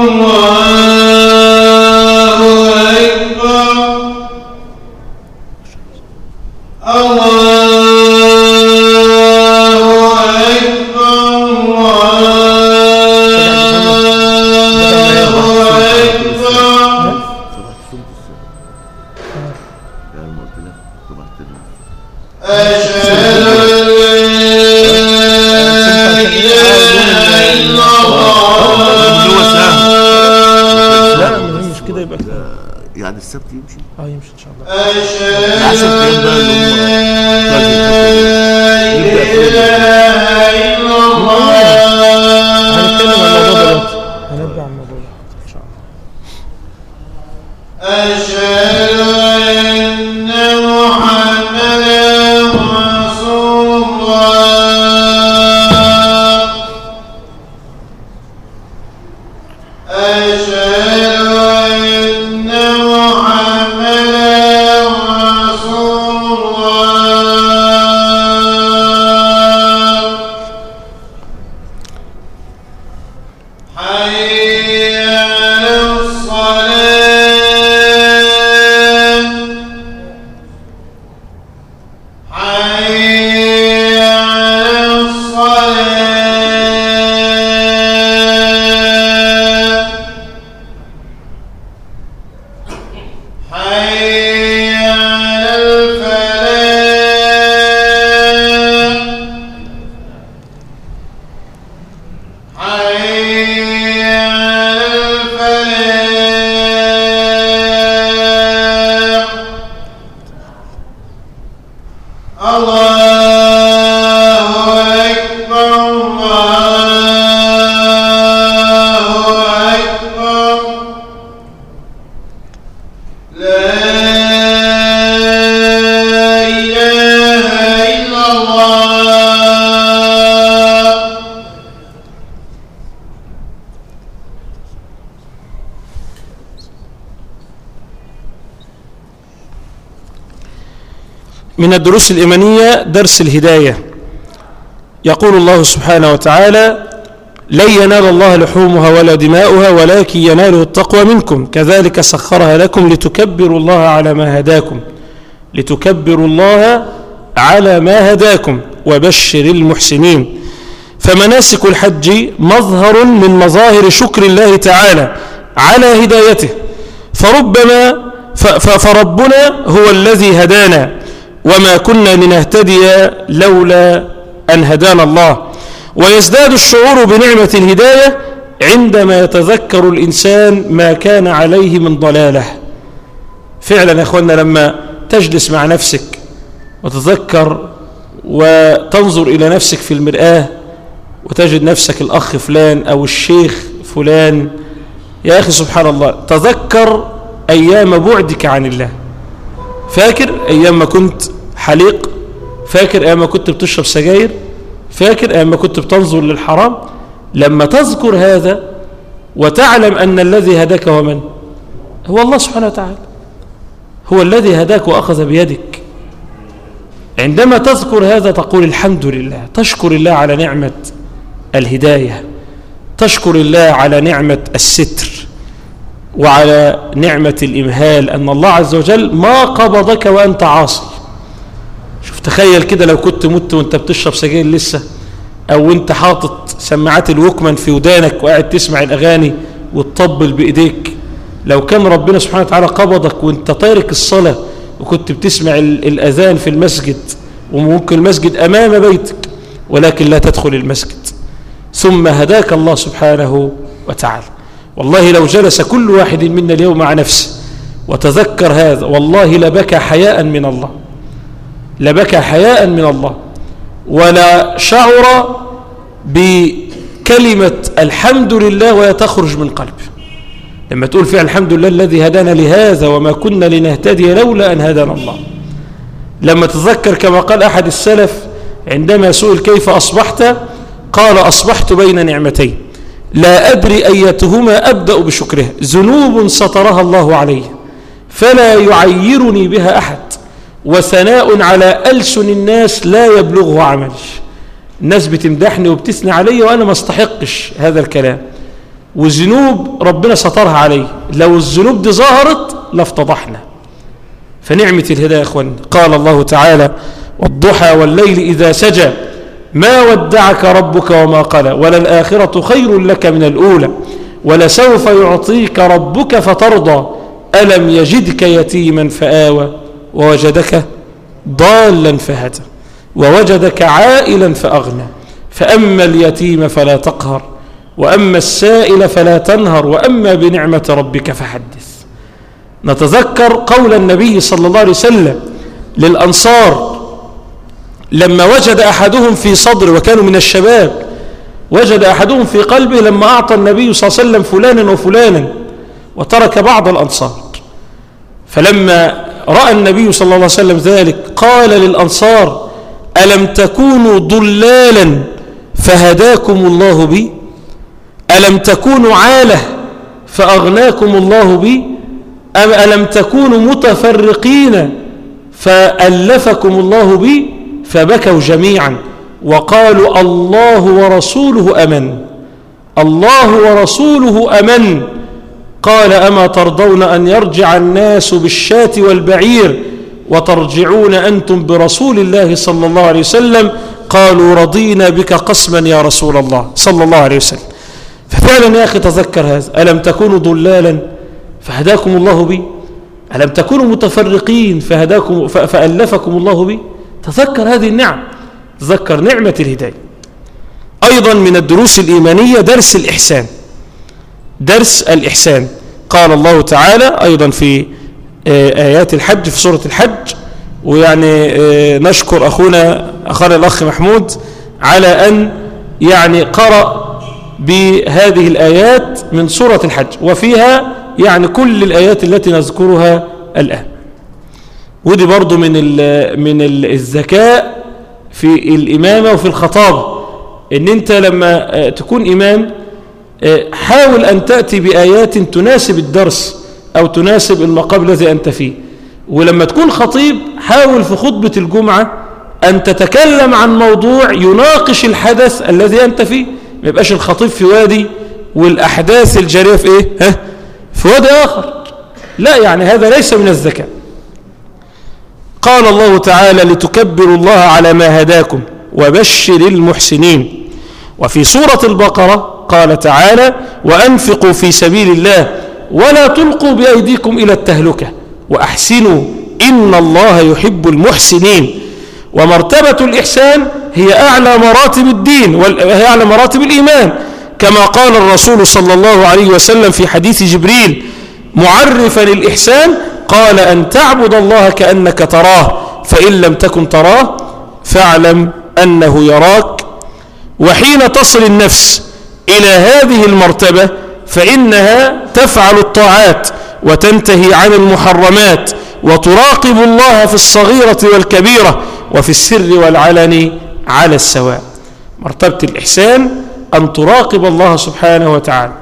الله أكبر الله يعني السبت يمشي آه يمشي أن شاء الله. من الدروس الإيمانية درس الهداية. يقول الله سبحانه وتعالى لن ينال الله لحومها ولا دماؤها ولكن يناله التقوى منكم. كذلك سخرها لكم لتكبروا الله على ما هداكم. لتكبروا الله على ما هداكم وبشر المحسنين. فمناسك الحج مظهر من مظاهر شكر الله تعالى على هدايته. فربما فربنا هو الذي هدانا. وما كنا لنهتدي لولا أن هدانا الله. ويزداد الشعور بنعمة الهداية عندما يتذكر الإنسان ما كان عليه من ضلالة. فعلا يا أخوانا لما تجلس مع نفسك وتتذكر وتنظر إلى نفسك في المرآة وتجد نفسك الأخ فلان أو الشيخ فلان يا أخي سبحان الله تذكر أيام بعدك عن الله. فاكر أيام ما كنت حليق؟ فاكر أيام ما كنت بتشرب سجاير؟ فاكر أيام ما كنت بتنظر للحرام؟ لما تذكر هذا وتعلم أن الذي هداك هو من؟ هو الله سبحانه وتعالى. هو الذي هداك وأخذ بيدك. عندما تذكر هذا تقول الحمد لله. تشكر الله على نعمة الهداية. تشكر الله على نعمة الستر. وعلى نعمة الإمهال أن الله عز وجل ما قبضك وأنت عاصي. شوف تخيل كده لو كنت مت وأنت بتشرب سجاير لسه أو أنت حاطط سماعات الوكمان في ودانك وقاعد تسمع الأغاني وتطبل بإيديك. لو كان ربنا سبحانه وتعالى قبضك وأنت تارك الصلاة وكنت بتسمع ال- الأذان في المسجد وممكن المسجد أمام بيتك ولكن لا تدخل المسجد. ثم هداك الله سبحانه وتعالى. والله لو جلس كل واحد منا اليوم مع نفسه وتذكر هذا والله لبكى حياء من الله. لبكى حياء من الله. ولا شعر بكلمة الحمد لله وهي تخرج من قلبه لما تقول فيها الحمد لله الذي هدانا لهذا وما كنا لنهتدي لولا أن هدانا الله. لما تذكر كما قال أحد السلف عندما سئل كيف أصبحت قال أصبحت بين نعمتين. لا أدري أيتهما أبدأ بشكرها ذنوب سترها الله علي فلا يعيرني بها أحد وثناء على ألسن الناس لا يبلغه عملي الناس بتمدحني وبتثني علي وأنا ما استحقش هذا الكلام. وذنوب ربنا سترها علي لو الذنوب دي ظهرت لافتضحنا. فنعمة الهداية يا أخوان. قال الله تعالى والضحى والليل إذا سجى. ما ودعك ربك وما قلى وللآخرة خير لك من الأولى ولسوف يعطيك ربك فترضى ألم يجدك يتيما فآوى ووجدك ضالا فهدى ووجدك عائلا فأغنى فأما اليتيم فلا تقهر وأما السائل فلا تنهر وأما بنعمة ربك فحدث. نتذكر قول النبي صلى الله عليه وسلم للأنصار لما وجد أحدهم في صدره وكانوا من الشباب وجد أحدهم في قلبه لما أعطى النبي صلى الله عليه وسلم فلانا وفلانا وترك بعض الأنصار. فلما رأى النبي صلى الله عليه وسلم ذلك قال للأنصار ألم تكونوا ضلالا فهداكم الله بي؟ ألم تكونوا عالة فأغناكم الله بي؟ أم ألم تكونوا متفرقين فألفكم الله بي؟ فبكوا جميعا وقالوا الله ورسوله أمن. الله ورسوله أمن. قال أما ترضون أن يرجع الناس بالشاة والبعير وترجعون أنتم برسول الله صلى الله عليه وسلم؟ قالوا رضينا بك قسما يا رسول الله صلى الله عليه وسلم. ففعلا يا أخي تذكر هذا. ألم تكونوا ضلالا فهداكم الله بي؟ ألم تكونوا متفرقين فهداكم فألفكم الله بي؟ تذكر هذه النعم تذكر نعمة الهداية. أيضا من الدروس الإيمانية درس الإحسان. درس الإحسان. قال الله تعالى أيضا في آيات الحج في سورة الحج ويعني نشكر أخونا أخونا الأخ محمود على أن يعني قرأ بهذه الآيات من سورة الحج. وفيها يعني كل الآيات التي نذكرها الآن. ودي برضو من من الذكاء في الإمامة وفي الخطابة إن أنت لما تكون إمام حاول أن تأتي بآيات تناسب الدرس أو تناسب المقام الذي أنت فيه. ولما تكون خطيب حاول في خطبة الجمعة أن تتكلم عن موضوع يناقش الحدث الذي أنت فيه. ما يبقاش الخطيب في وادي والأحداث الجارية في إيه؟ ها؟ في وادي آخر. لا يعني هذا ليس من الذكاء. قال الله تعالى لتكبروا الله على ما هداكم وبشر المحسنين وفي سورة البقرة قال تعالى وأنفقوا في سبيل الله ولا تلقوا بأيديكم إلى التهلكة وأحسنوا إن الله يحب المحسنين ومرتبة الإحسان هي أعلى مراتب الدين وهي أعلى مراتب الإيمان. كما قال الرسول صلى الله عليه وسلم في حديث جبريل معرفا الإحسان قال أن تعبد الله كأنك تراه فإن لم تكن تراه فاعلم أنه يراك. وحين تصل النفس إلى هذه المرتبة فإنها تفعل الطاعات وتنتهي عن المحرمات وتراقب الله في الصغيرة والكبيرة وفي السر والعلن على السواء. مرتبة الإحسان أن تراقب الله سبحانه وتعالى.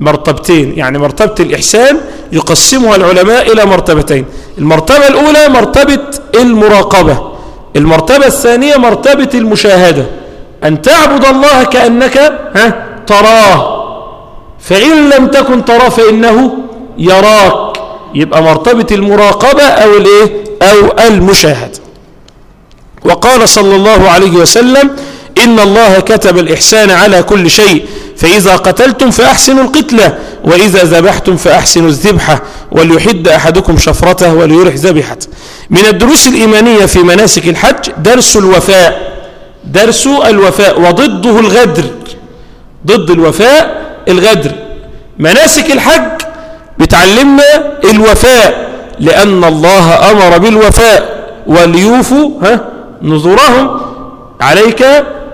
مرتبتين يعني مرتبة الإحسان يقسمها العلماء إلى مرتبتين. المرتبة الأولى مرتبة المراقبة المرتبة الثانية مرتبة المشاهدة. أن تعبد الله كأنك ها تراه. فإن لم تكن تراه فإنه يراك. يبقى مرتبة المراقبة أو الإيه؟ أو المشاهدة وقال صلى الله عليه وسلم إن الله كتب الإحسان على كل شيء. فإذا قتلتم فأحسنوا القتلة وإذا ذبحتم فأحسنوا الذبحة وليحد أحدكم شفرته وليرح ذبحته. من الدروس الإيمانية في مناسك الحج درس الوفاء. درس الوفاء وضده الغدر. ضد الوفاء الغدر. مناسك الحج بتعلمنا الوفاء لأن الله أمر بالوفاء وليوفوا ها نذورهم عليك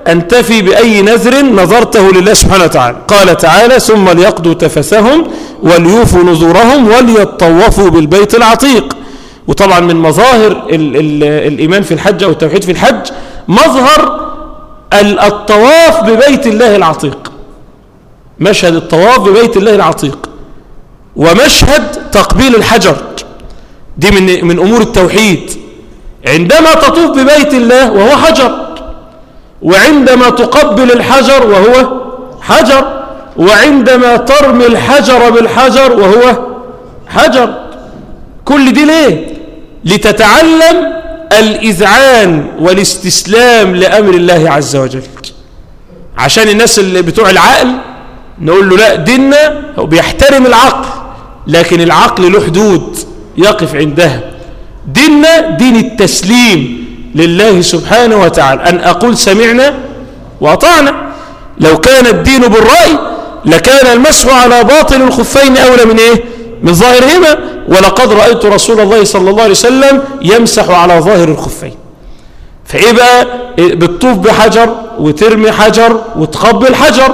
أن تفي بأي نذر نظرته لله سبحانه وتعالى. قال تعالى ثم ليقضوا تفسهم وليوفوا نذورهم وليطوفوا بالبيت العتيق. وطبعا من مظاهر ال ال الإيمان في الحج أو التوحيد في الحج مظهر الطواف ببيت الله العتيق. مشهد الطواف ببيت الله العتيق. ومشهد تقبيل الحجر. دي من, من أمور التوحيد. عندما تطوف ببيت الله وهو حجر. وعندما تقبل الحجر وهو حجر وعندما ترمي الحجر بالحجر وهو حجر. كل دي ليه؟ لتتعلم الإذعان والاستسلام لأمر الله عز وجل. عشان الناس اللي بتوع العقل نقول له لا ديننا هو بيحترم العقل لكن العقل له حدود يقف عندها. ديننا دين التسليم. لله سبحانه وتعالى. أن أقول سمعنا وأطعنا. لو كان الدين بالرأي لكان المسح على باطل الخفين أولى من إيه؟ من ظاهرهما. ولقد رأيت رسول الله صلى الله عليه وسلم يمسح على ظاهر الخفين. فإيه بقى بتطوف بحجر وترمي حجر وتقبل حجر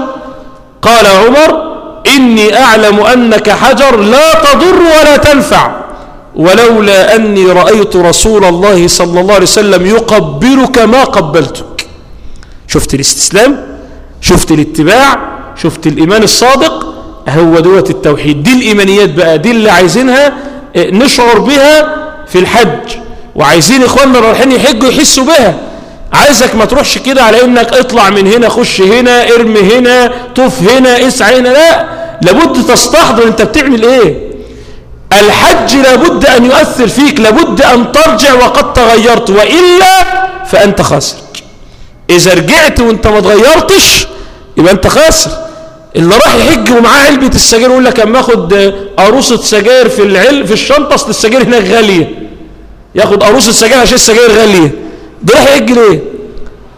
قال عمر إني أعلم أنك حجر لا تضر ولا تنفع. ولولا أني رأيت رسول الله صلى الله عليه وسلم يقبلك ما قبلتك. شفت الاستسلام؟ شفت الاتباع؟ شفت الإيمان الصادق؟ هو دوت التوحيد. دي الإيمانيات بقى دي اللي عايزينها نشعر بها في الحج. وعايزين إخواننا رايحين يحجوا يحسوا بها. عايزك ما تروحش كده على إنك اطلع من هنا خش هنا ارمي هنا طف هنا اسعى هنا. لا لابد تستحضر أنت بتعمل إيه؟ الحج لابد أن يؤثر فيك لابد أن ترجع وقد تغيرت وإلا فأنت خاسر. إذا رجعت وأنت ما تغيرتش يبقى أنت خاسر. اللي راح يحج ومعاه علبة السجاير يقول لك أما آخد قاروصة سجاير في العل في الشنطة أصل السجاير هناك غالية. ياخد قاروصة سجاير عشان السجاير غالية. ده راح يحج ليه؟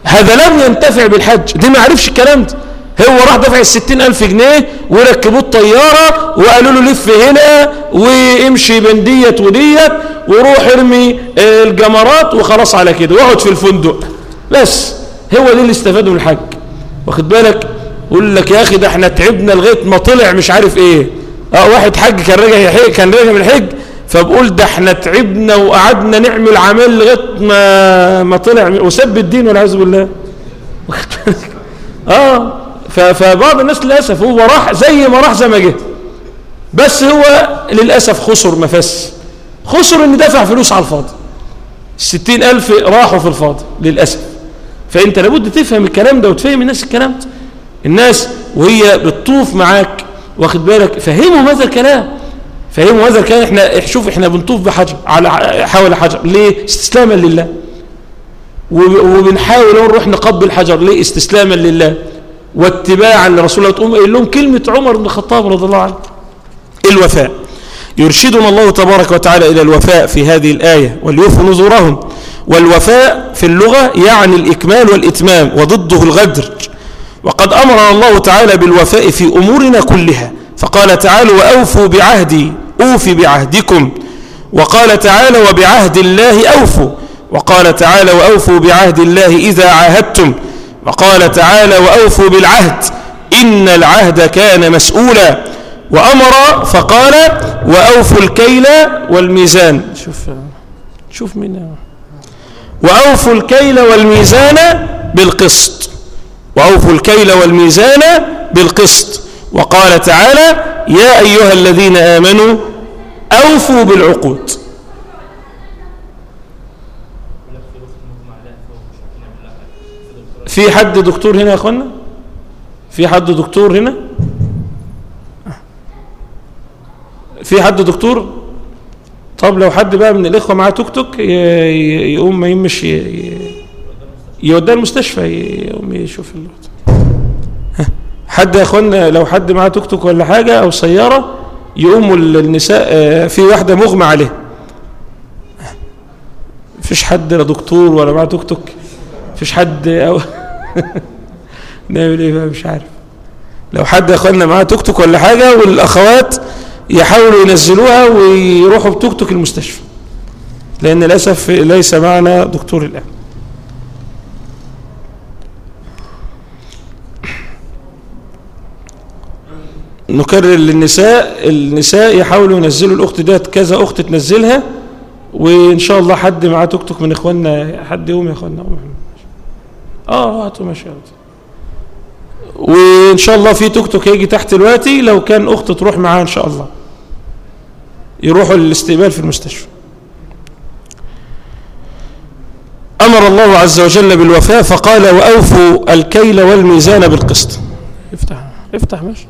هذا لم ينتفع بالحج. دي ما عرفش الكلام ده. هو راح دفع الستين ألف جنيه وركبوه الطيارة وقالوا له لف هنا وامشي بين ديت وديت وروح ارمي الجمرات وخلاص على كده. واقعد في الفندق. بس هو ده اللي استفاده من الحج واخد بالك؟ يقول لك يا أخي ده إحنا تعبنا لغاية ما طلع مش عارف إيه. آه واحد حج كان راجع كان راجع من الحج فبقول ده إحنا تعبنا وقعدنا نعمل عمل لغاية ما ما طلع. وسب الدين والعياذ بالله. آه. فبعض الناس للأسف هو راح زي ما راح زي ما جه. بس هو للأسف خسر مفس خسر ان دفع فلوس على الفاضي. الستين ألف راحوا في الفاضي للأسف. فأنت لابد تفهم الكلام ده وتفهم الناس الكلام. ده الناس وهي بتطوف معاك واخد بالك؟ فهموا هذا الكلام. فهموا هذا الكلام. إحنا شوف إحنا بنطوف بحجر على حول حجر. ليه؟ استسلاما لله. وب- وبنحاول نروح نقبل حجر. ليه؟ استسلاما لله. واتباعا لرسول الله. تقوم قايل لهم كلمة عمر بن الخطاب رضي الله عنه. الوفاء. يرشدنا الله تبارك وتعالى إلى الوفاء في هذه الآية وليوفوا نذورهم. والوفاء في اللغة يعني الإكمال والإتمام وضده الغدر. وقد أمرنا الله تعالى بالوفاء في أمورنا كلها. فقال تعالى وأوفوا بعهدي. أوفي بعهدكم. وقال تعالى وبعهد الله أوفوا. وقال تعالى وأوفوا بعهد الله إذا عاهدتم. وقال تعالى وأوفوا بالعهد إن العهد كان مسؤولا وأمر فقال وأوفوا الكيل والميزان شوف شوف مين. وأوفوا الكيل والميزان بالقسط. وأوفوا الكيل والميزان بالقسط. وقال تعالى يا أيها الذين آمنوا أوفوا بالعقود. في حد دكتور هنا يا أخوانا؟ في حد دكتور هنا؟ في حد دكتور؟ طب لو حد بقى من الإخوة معاه توك توك يقوم ما يمش يوديه المستشفى يقوم يشوف حد يا اخوانا لو حد معاه توك توك ولا حاجة أو سيارة يقوموا ال- النساء آه، في واحدة مغمى عليها مفيش حد لا دكتور ولا معاه توك توك مفيش حد أو *laughs* *laughs* نعمل إيه بقى؟ مش عارف. لو حد يا اخوانا معاه توك توك ولا حاجة والأخوات يحاولوا ينزلوها ويروحوا بتوك توك المستشفى. لأن للأسف ليس معنا دكتور الآن. نكرر للنساء النساء يحاولوا ينزلوا الأخت ديت كذا أخت تنزلها وإن شاء الله حد معاه توك توك من إخواننا حد يقوم يا اخواننا. آه هاتوا ماشي. وإن شاء الله في توك توك هيجي تحت دلوقتي لو كان أخت تروح معاه إن شاء الله. يروحوا للاستقبال في المستشفى. أمر الله عز وجل بالوفاء فقال وأوفوا الكيل والميزان بالقسط. افتح افتح ماشي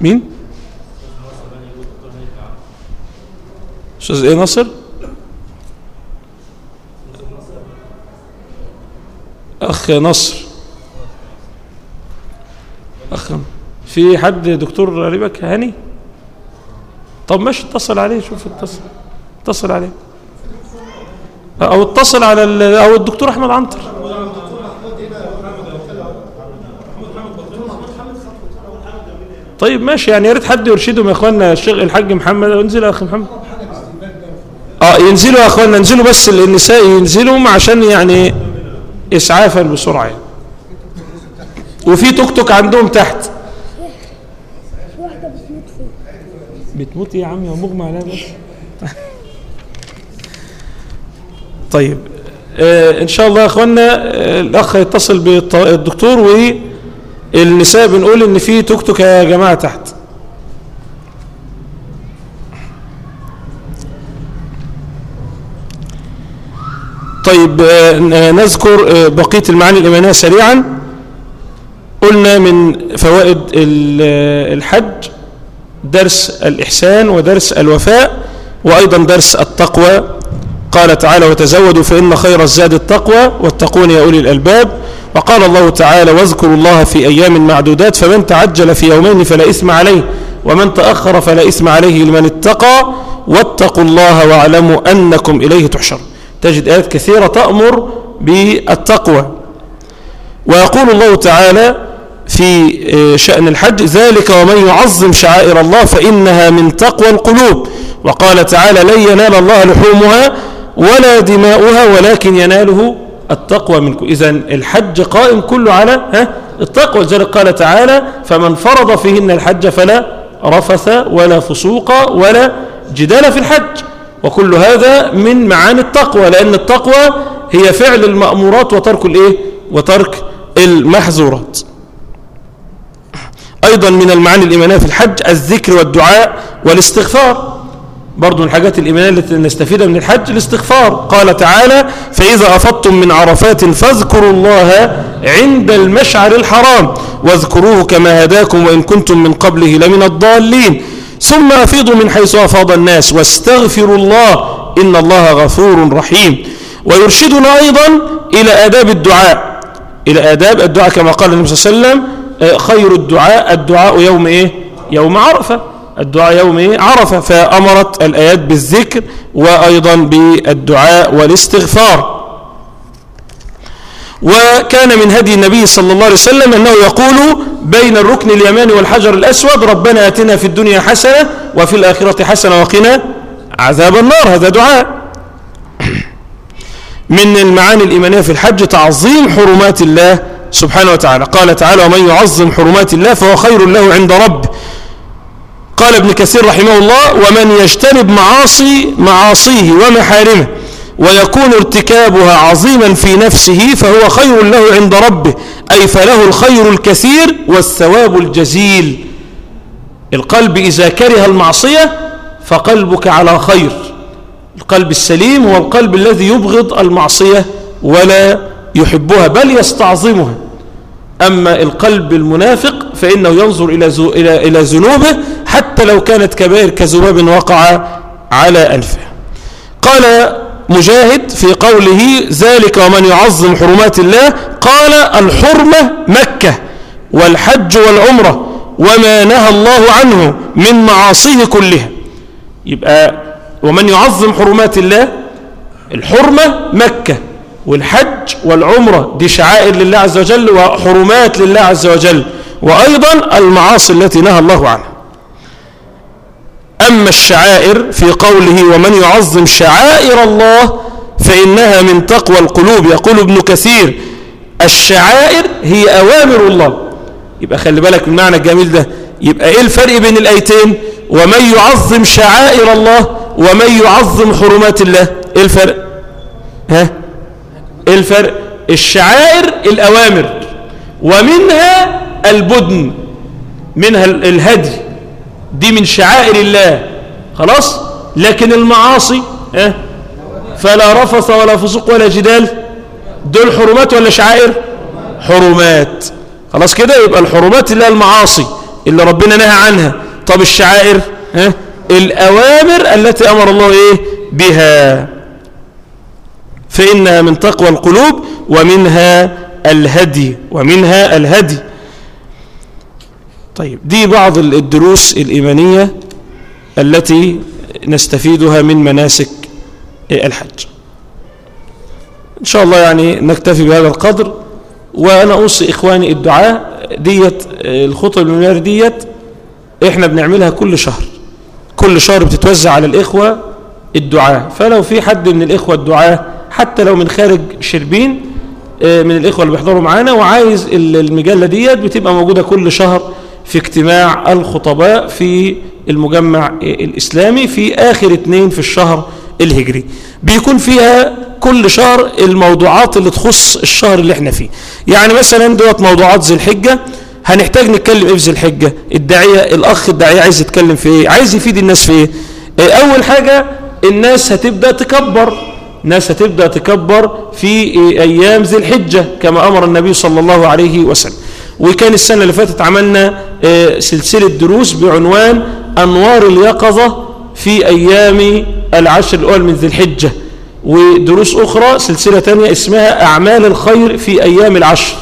مين؟ أستاذ إيه ناصر أخ نصر. أخ في حد دكتور قريبك هاني؟ طب ماشي اتصل عليه شوف اتصل. اتصل عليه. أو اتصل على أو الدكتور أحمد عنتر. طيب ماشي يعني يا ريت حد يرشدهم يا اخوانا الشيخ الحاج محمد. انزل يا اخ محمد. آه ينزلوا يا اخوانا انزلوا بس النساء ينزلوا عشان يعني اسعافا بسرعة يعني. وفي توك توك عندهم تحت. بتموت يا عم يا مغمى عليها بس. طيب آه إن شاء الله يا أخوانا آه الأخ يتصل بالدكتور والنساء بنقول إن في توك توك يا جماعة تحت. طيب آه نذكر آه بقية المعاني الايمانيه سريعا. قلنا من فوائد ال- الحج درس الإحسان ودرس الوفاء وأيضا درس التقوى. قال تعالى وتزودوا فإن خير الزاد التقوى واتقون يا أولي الألباب. وقال الله تعالى واذكروا الله في أيام معدودات فمن تعجل في يومين فلا إثم عليه ومن تأخر فلا إثم عليه لمن اتقى واتقوا الله واعلموا أنكم إليه تحشر تجد آيات كثيرة تأمر بالتقوى. ويقول الله تعالى في شأن الحج ذلك ومن يعظم شعائر الله فإنها من تقوى القلوب. وقال تعالى لن ينال الله لحومها ولا دماؤها ولكن يناله التقوى منكم. إذا الحج قائم كله على ها التقوى. لذلك قال تعالى فمن فرض فيهن الحج فلا رفث ولا فسوق ولا جدال في الحج. وكل هذا من معاني التقوى لأن التقوى هي فعل المأمورات وترك الإيه؟ وترك المحظورات. أيضا من المعاني الإيمانية في الحج الذكر والدعاء والاستغفار. برضو من الحاجات الإيمانية التي نستفيدها من الحج الاستغفار. قال تعالى فإذا أفضتم من عرفات فاذكروا الله عند المشعر الحرام واذكروه كما هداكم وإن كنتم من قبله لمن الضالين. ثم أفيضوا من حيث أفاض الناس واستغفروا الله إن الله غفور رحيم. ويرشدنا أيضا إلى آداب الدعاء. إلى آداب الدعاء كما قال النبي صلى الله عليه وسلم آه، خير الدعاء الدعاء يوم إيه؟ يوم عرفة. الدعاء يوم إيه؟ عرفة. فأمرت الآيات بالذكر وأيضا بالدعاء والاستغفار. وكان من هدي النبي صلى الله عليه وسلم أنه يقول بين الركن اليماني والحجر الأسود ربنا أتنا في الدنيا حسنة وفي الآخرة حسنة وقنا عذاب النار. هذا دعاء. *clears throat* من المعاني الإيمانية في الحج تعظيم حرمات الله سبحانه وتعالى. قال تعالى ومن يعظم حرمات الله فهو خير له عند ربه قال ابن كثير رحمه الله ومن يجتنب معاصي معاصيه ومحارمه. ويكون ارتكابها عظيما في نفسه فهو خير له عند ربه. أي فله الخير الكثير والثواب الجزيل. القلب إذا كره المعصية فقلبك على خير. القلب السليم هو القلب الذي يبغض المعصية ولا يحبها بل يستعظمها. أما القلب المنافق فإنه ينظر إلى إلى إلى ذنوبه حتى لو كانت كبائر كذباب وقع على أنفه. قال مجاهد في قوله ذلك ومن يعظم حرمات الله قال الحرمة مكة والحج والعمرة وما نهى الله عنه من معاصيه كلها. يبقى ومن يعظم حرمات الله؟ الحرمة مكة والحج والعمرة دي شعائر لله عز وجل وحرمات لله عز وجل وأيضا المعاصي التي نهى الله عنها. أما الشعائر في قوله ومن يعظم شعائر الله فإنها من تقوى القلوب. يقول ابن كثير الشعائر هي أوامر الله. يبقى خلي بالك من المعنى الجميل ده. يبقى إيه الفرق بين الآيتين؟ ومن يعظم شعائر الله ومن يعظم حرمات الله. إيه الفرق؟ ها؟ إيه الفرق؟ الشعائر الأوامر ومنها البدن منها الهدي. دي من شعائر الله. خلاص؟ لكن المعاصي آه؟ فلا رفث ولا فسوق ولا جدال. دول حرمات ولا شعائر؟ حرمات. خلاص كده؟ يبقى الحرمات اللي هي المعاصي اللي ربنا نهى عنها. طب الشعائر ها الأوامر التي أمر الله إيه؟ بها. فإنها من تقوى القلوب ومنها الهدي ومنها الهدي. طيب دي بعض الدروس الإيمانية التي نستفيدها من مناسك الحج. إن شاء الله يعني نكتفي بهذا القدر وأنا أوصي إخواني الدعاء ديت الخطب المنير ديت إحنا بنعملها كل شهر. كل شهر بتتوزع على الإخوة الدعاء. فلو في حد من الإخوة الدعاء حتى لو من خارج شربين من الإخوة اللي بيحضروا معانا وعايز المجلة ديت بتبقى موجودة كل شهر في اجتماع الخطباء في المجمع الإسلامي في آخر اتنين في الشهر الهجري. بيكون فيها كل شهر الموضوعات اللي تخص الشهر اللي إحنا فيه. يعني مثلا دوت موضوعات ذي الحجة هنحتاج نتكلم إيه في ذي الحجة؟ الداعية الأخ الداعية عايز يتكلم في إيه؟ عايز يفيد الناس في إيه؟ أول حاجة الناس هتبدأ تكبر. ناس هتبدأ تكبر في أيام ذي الحجة كما أمر النبي صلى الله عليه وسلم. وكان السنة اللي فاتت عملنا سلسلة دروس بعنوان أنوار اليقظة في أيام العشر الأول من ذي الحجة. ودروس أخرى سلسلة تانية اسمها أعمال الخير في أيام العشر.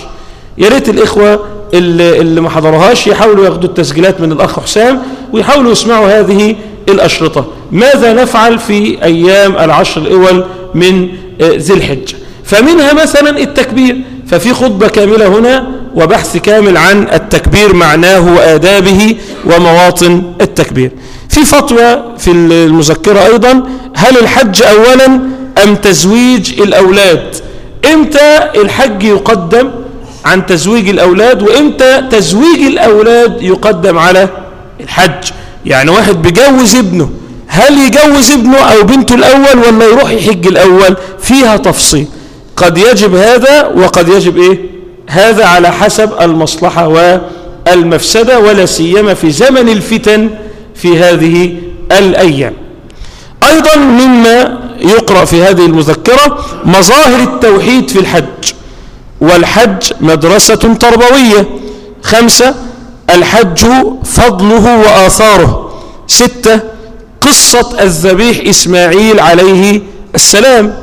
يا ريت الإخوة اللي, اللي ما حضرهاش يحاولوا ياخدوا التسجيلات من الأخ حسام ويحاولوا يسمعوا هذه الأشرطة. ماذا نفعل في أيام العشر الأول من ذي الحجة؟ فمنها مثلا التكبير. ففي خطبة كاملة هنا وبحث كامل عن التكبير معناه وآدابه ومواطن التكبير. في فتوى في المذكرة أيضا هل الحج أولا أم تزويج الأولاد؟ إمتى الحج يقدم عن تزويج الأولاد؟ وإمتى تزويج الأولاد يقدم على الحج؟ يعني واحد بيجوز ابنه هل يجوز ابنه أو بنته الأول ولا يروح يحج الأول؟ فيها تفصيل. قد يجب هذا وقد يجب إيه؟ هذا على حسب المصلحة المفسدة ولا سيما في زمن الفتن في هذه الأيام. أيضا مما يقرأ في هذه المذكرة مظاهر التوحيد في الحج. والحج مدرسة تربوية. خمسة الحج فضله وآثاره. ستة قصة الذبيح إسماعيل عليه السلام.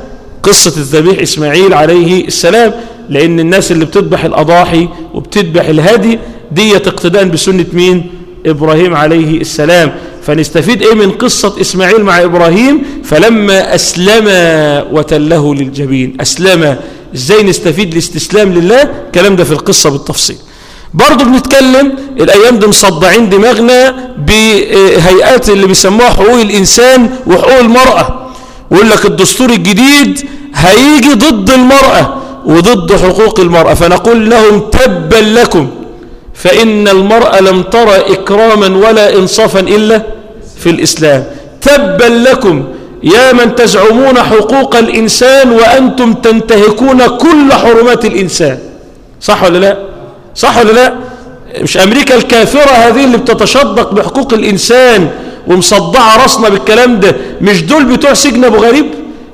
قصة الذبيح إسماعيل عليه السلام. لأن الناس اللي بتذبح الأضاحي وبتذبح الهدي دي اقتداء بسنة مين؟ إبراهيم عليه السلام. فنستفيد إيه من قصة إسماعيل مع إبراهيم؟ فلما أسلم وتله للجبين. أسلم. إزاي نستفيد الاستسلام لله؟ كلام ده في القصة بالتفصيل. برضو بنتكلم الأيام دي مصدعين دماغنا بهيئات اللي بيسموها حقوق الإنسان وحقوق المرأة. ويقول لك الدستور الجديد هيجي ضد المرأة. وضد حقوق المرأة. فنقول لهم تبا لكم فإن المرأة لم ترى إكراما ولا إنصافا إلا في الإسلام. تبا لكم يا من تزعمون حقوق الإنسان وأنتم تنتهكون كل حرمات الإنسان. صح ولا لا؟ صح ولا لا؟ مش أمريكا الكافرة هذه اللي بتتشدق بحقوق الإنسان ومصدعة راسنا بالكلام ده؟ مش دول بتوع سجن أبو غريب؟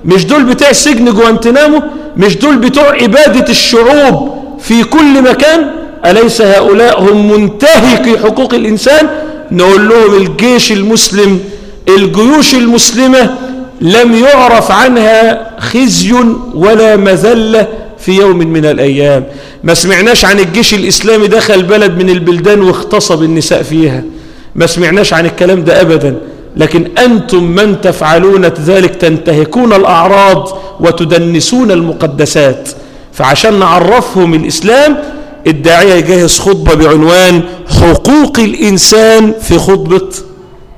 مش دول بتوع سجن جوانتنامو؟ مش دول بتوع إبادة الشعوب في كل مكان؟ أليس هؤلاء هم منتهكي حقوق الإنسان؟ نقول لهم الجيش المسلم الجيوش المسلمة لم يعرف عنها خزي ولا مذلة في يوم من الأيام. ما سمعناش عن الجيش الإسلامي دخل بلد من البلدان واغتصب النساء فيها. ما سمعناش عن الكلام ده أبدا. لكن أنتم من تفعلون ذلك تنتهكون الأعراض وتدنسون المقدسات. فعشان نعرفهم الإسلام الداعية يجهز خطبة بعنوان حقوق الإنسان في خطبة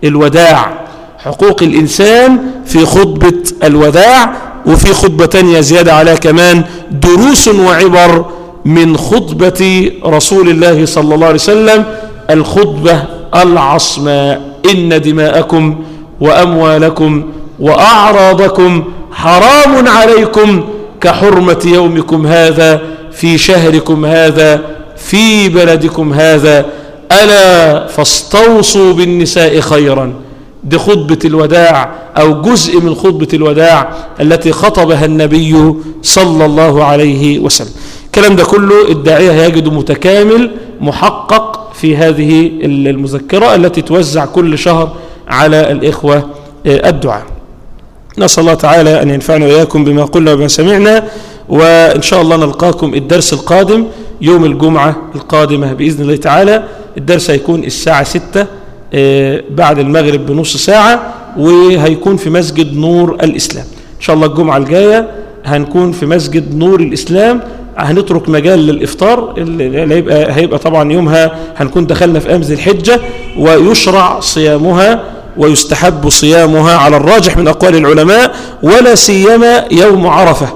الوداع. حقوق الإنسان في خطبة الوداع. وفي خطبة تانية زيادة عليها كمان دروس وعبر من خطبة رسول الله صلى الله عليه وسلم الخطبة العصماء. إن دماءكم وأموالكم وأعراضكم حرام عليكم كحرمة يومكم هذا في شهركم هذا في بلدكم هذا. ألا فاستوصوا بالنساء خيرا. دي خطبة الوداع أو جزء من خطبة الوداع التي خطبها النبي صلى الله عليه وسلم. الكلام ده كله الداعية يجد متكامل محقق في هذه المذكرة التي توزع كل شهر على الإخوة الدعاء. نسأل الله تعالى أن ينفعنا وإياكم بما قلنا وبما سمعنا وإن شاء الله نلقاكم الدرس القادم يوم الجمعة القادمة بإذن الله تعالى. الدرس هيكون الساعة ستة بعد المغرب بنص ساعة وهيكون في مسجد نور الإسلام. إن شاء الله الجمعة الجاية هنكون في مسجد نور الإسلام هنترك مجال للإفطار اللي هيبقى, هيبقى طبعا يومها هنكون دخلنا في أمز الحجة ويشرع صيامها ويستحب صيامها على الراجح من أقوال العلماء ولا سيما يوم عرفة.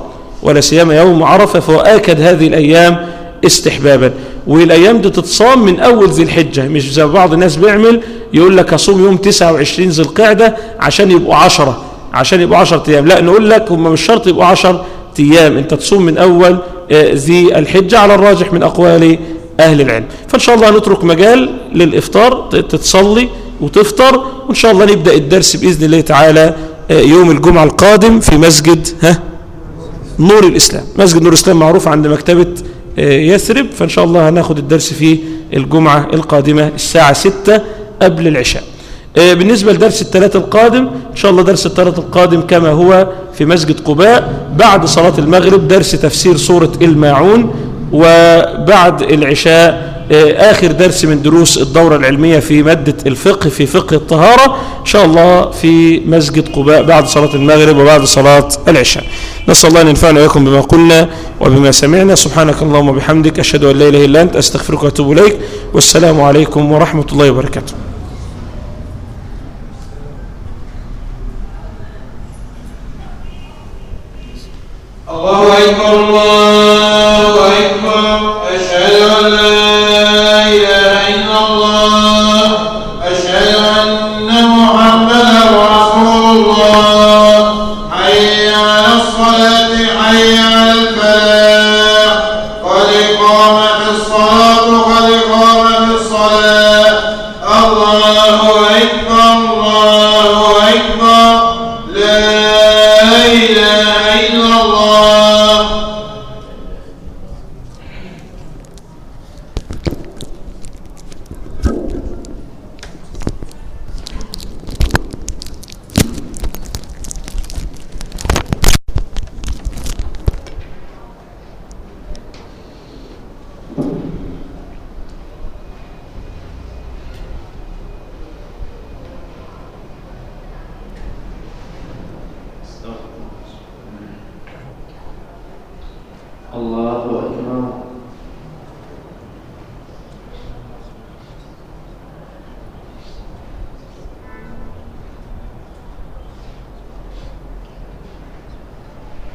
ولا سيما يوم عرفة فهو آكد هذه الأيام استحبابا. والأيام دي تتصام من أول ذي الحجة. مش زي بعض الناس بيعمل يقول لك أصوم يوم 29 ذي القعدة عشان يبقوا عشرة. عشان يبقوا 10 أيام. لا نقول لك هم مش شرط يبقوا 10 أيام. أنت تصوم من أول ذي الحجة على الراجح من أقوال أهل العلم. فإن شاء الله نترك مجال للإفطار تتصلي وتفطر وإن شاء الله نبدأ الدرس بإذن الله تعالى يوم الجمعة القادم في مسجد ها؟ نور الإسلام. مسجد نور الإسلام معروف عند مكتبة يثرب. فإن شاء الله هناخد الدرس في الجمعة القادمة الساعة 6 قبل العشاء. بالنسبة لدرس الثلاث القادم إن شاء الله درس الثلاث القادم كما هو في مسجد قباء. بعد صلاة المغرب درس تفسير سورة الماعون وبعد العشاء آخر درس من دروس الدورة العلمية في مادة الفقه في فقه الطهارة إن شاء الله في مسجد قباء بعد صلاة المغرب وبعد صلاة العشاء. نسأل الله أن ينفعنا وإياكم بما قلنا وبما سمعنا. سبحانك اللهم وبحمدك أشهد أن لا إله إلا أنت أستغفرك وأتوب إليك. والسلام عليكم ورحمة الله وبركاته. الله أكبر الله أكبر.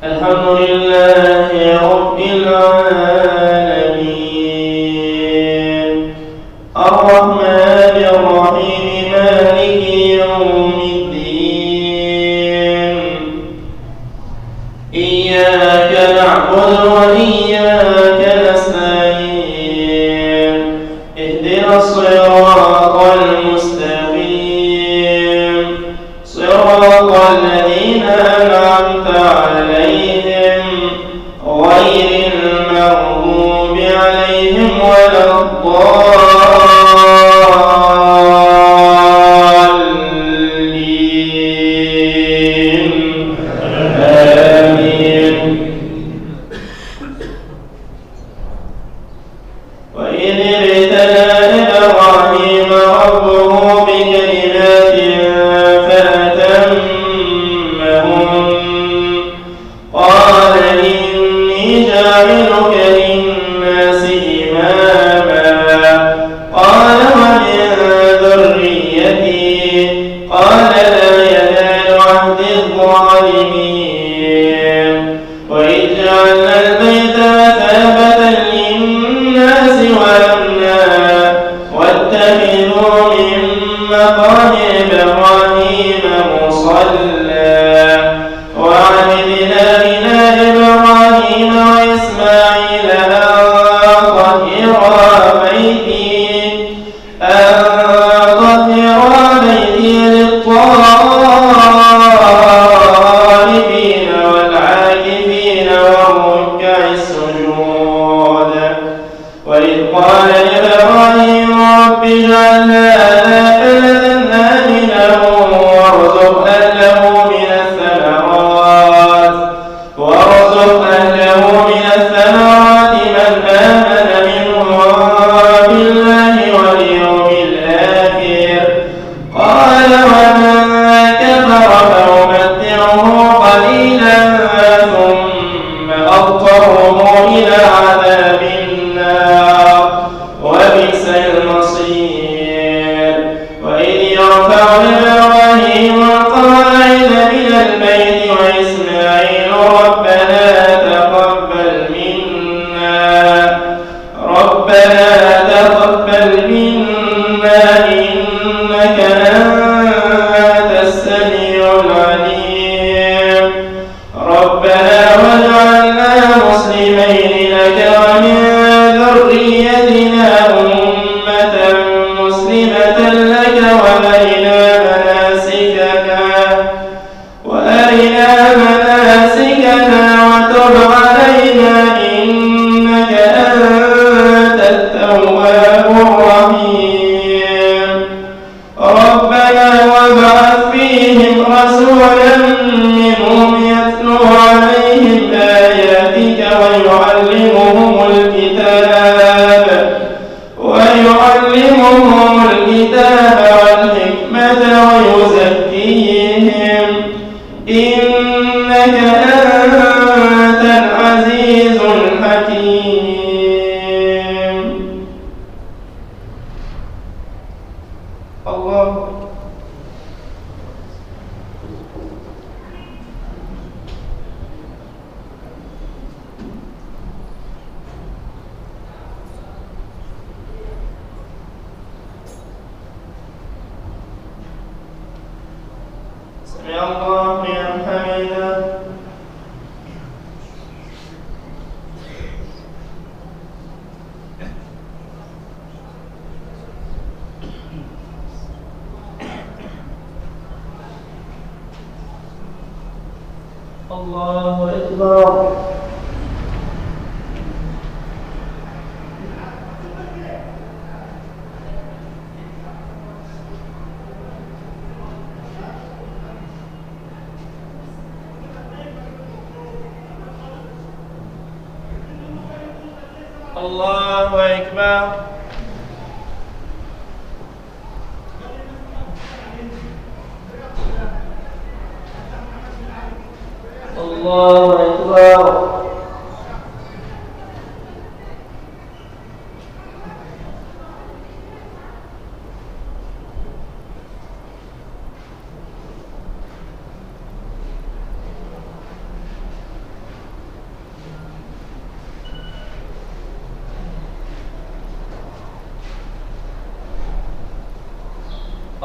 الحمد لله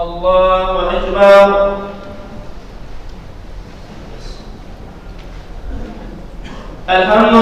الله أكبر الحمد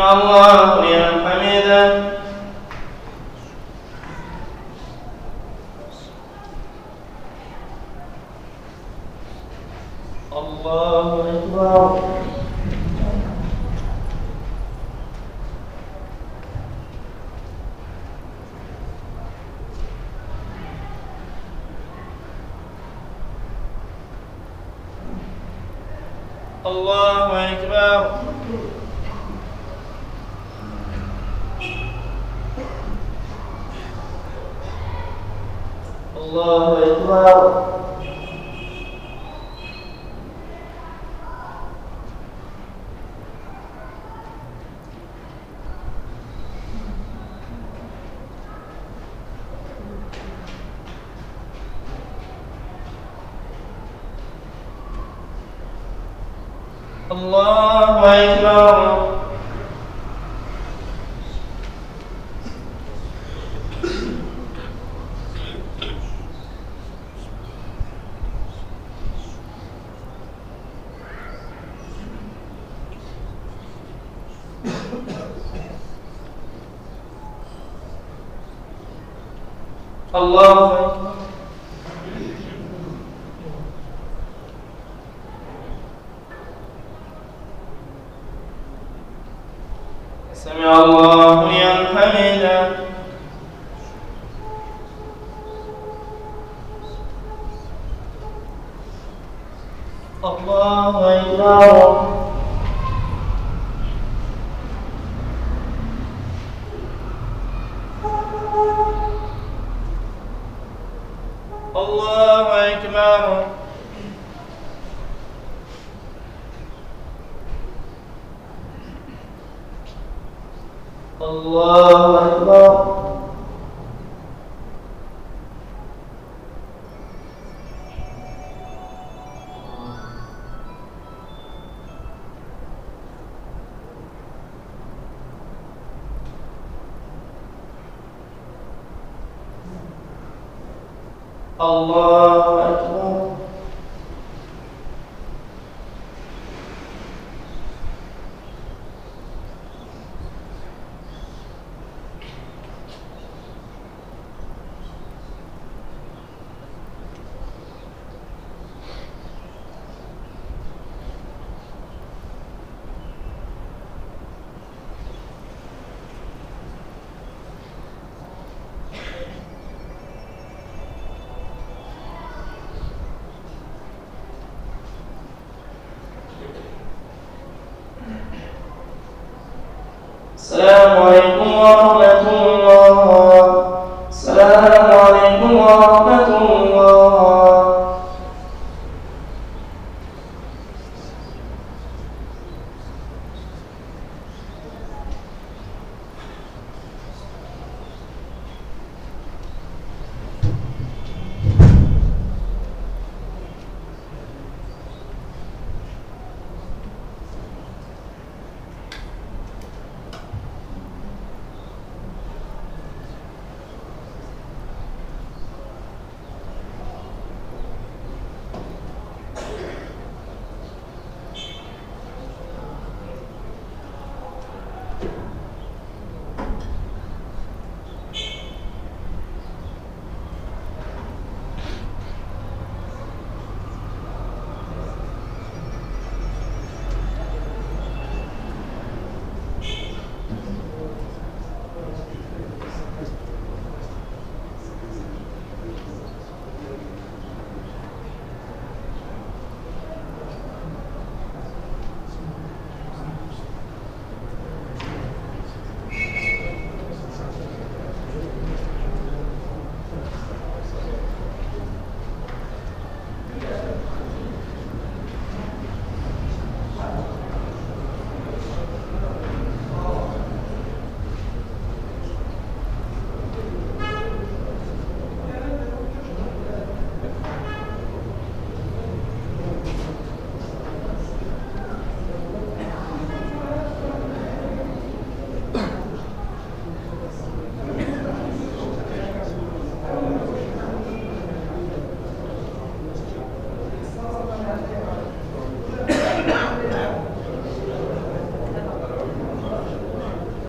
الله